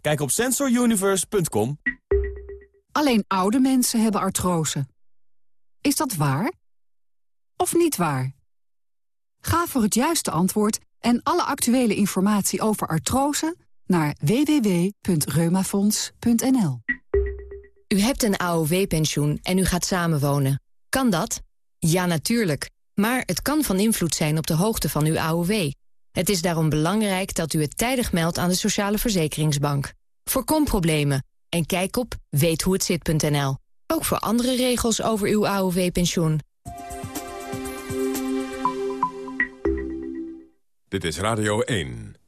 Kijk op sensoruniverse.com. Alleen oude mensen hebben artrose. Is dat waar? Of niet waar? Ga voor het juiste antwoord en alle actuele informatie over artrose naar www.reumafonds.nl. U hebt een AOW-pensioen en u gaat samenwonen. Kan dat? Ja, natuurlijk. Maar het kan van invloed zijn op de hoogte van uw AOW. Het is daarom belangrijk dat u het tijdig meldt aan de Sociale Verzekeringsbank. Voorkom problemen en kijk op weethoehetzit.nl. Ook voor andere regels over uw AOW-pensioen. Dit is Radio 1.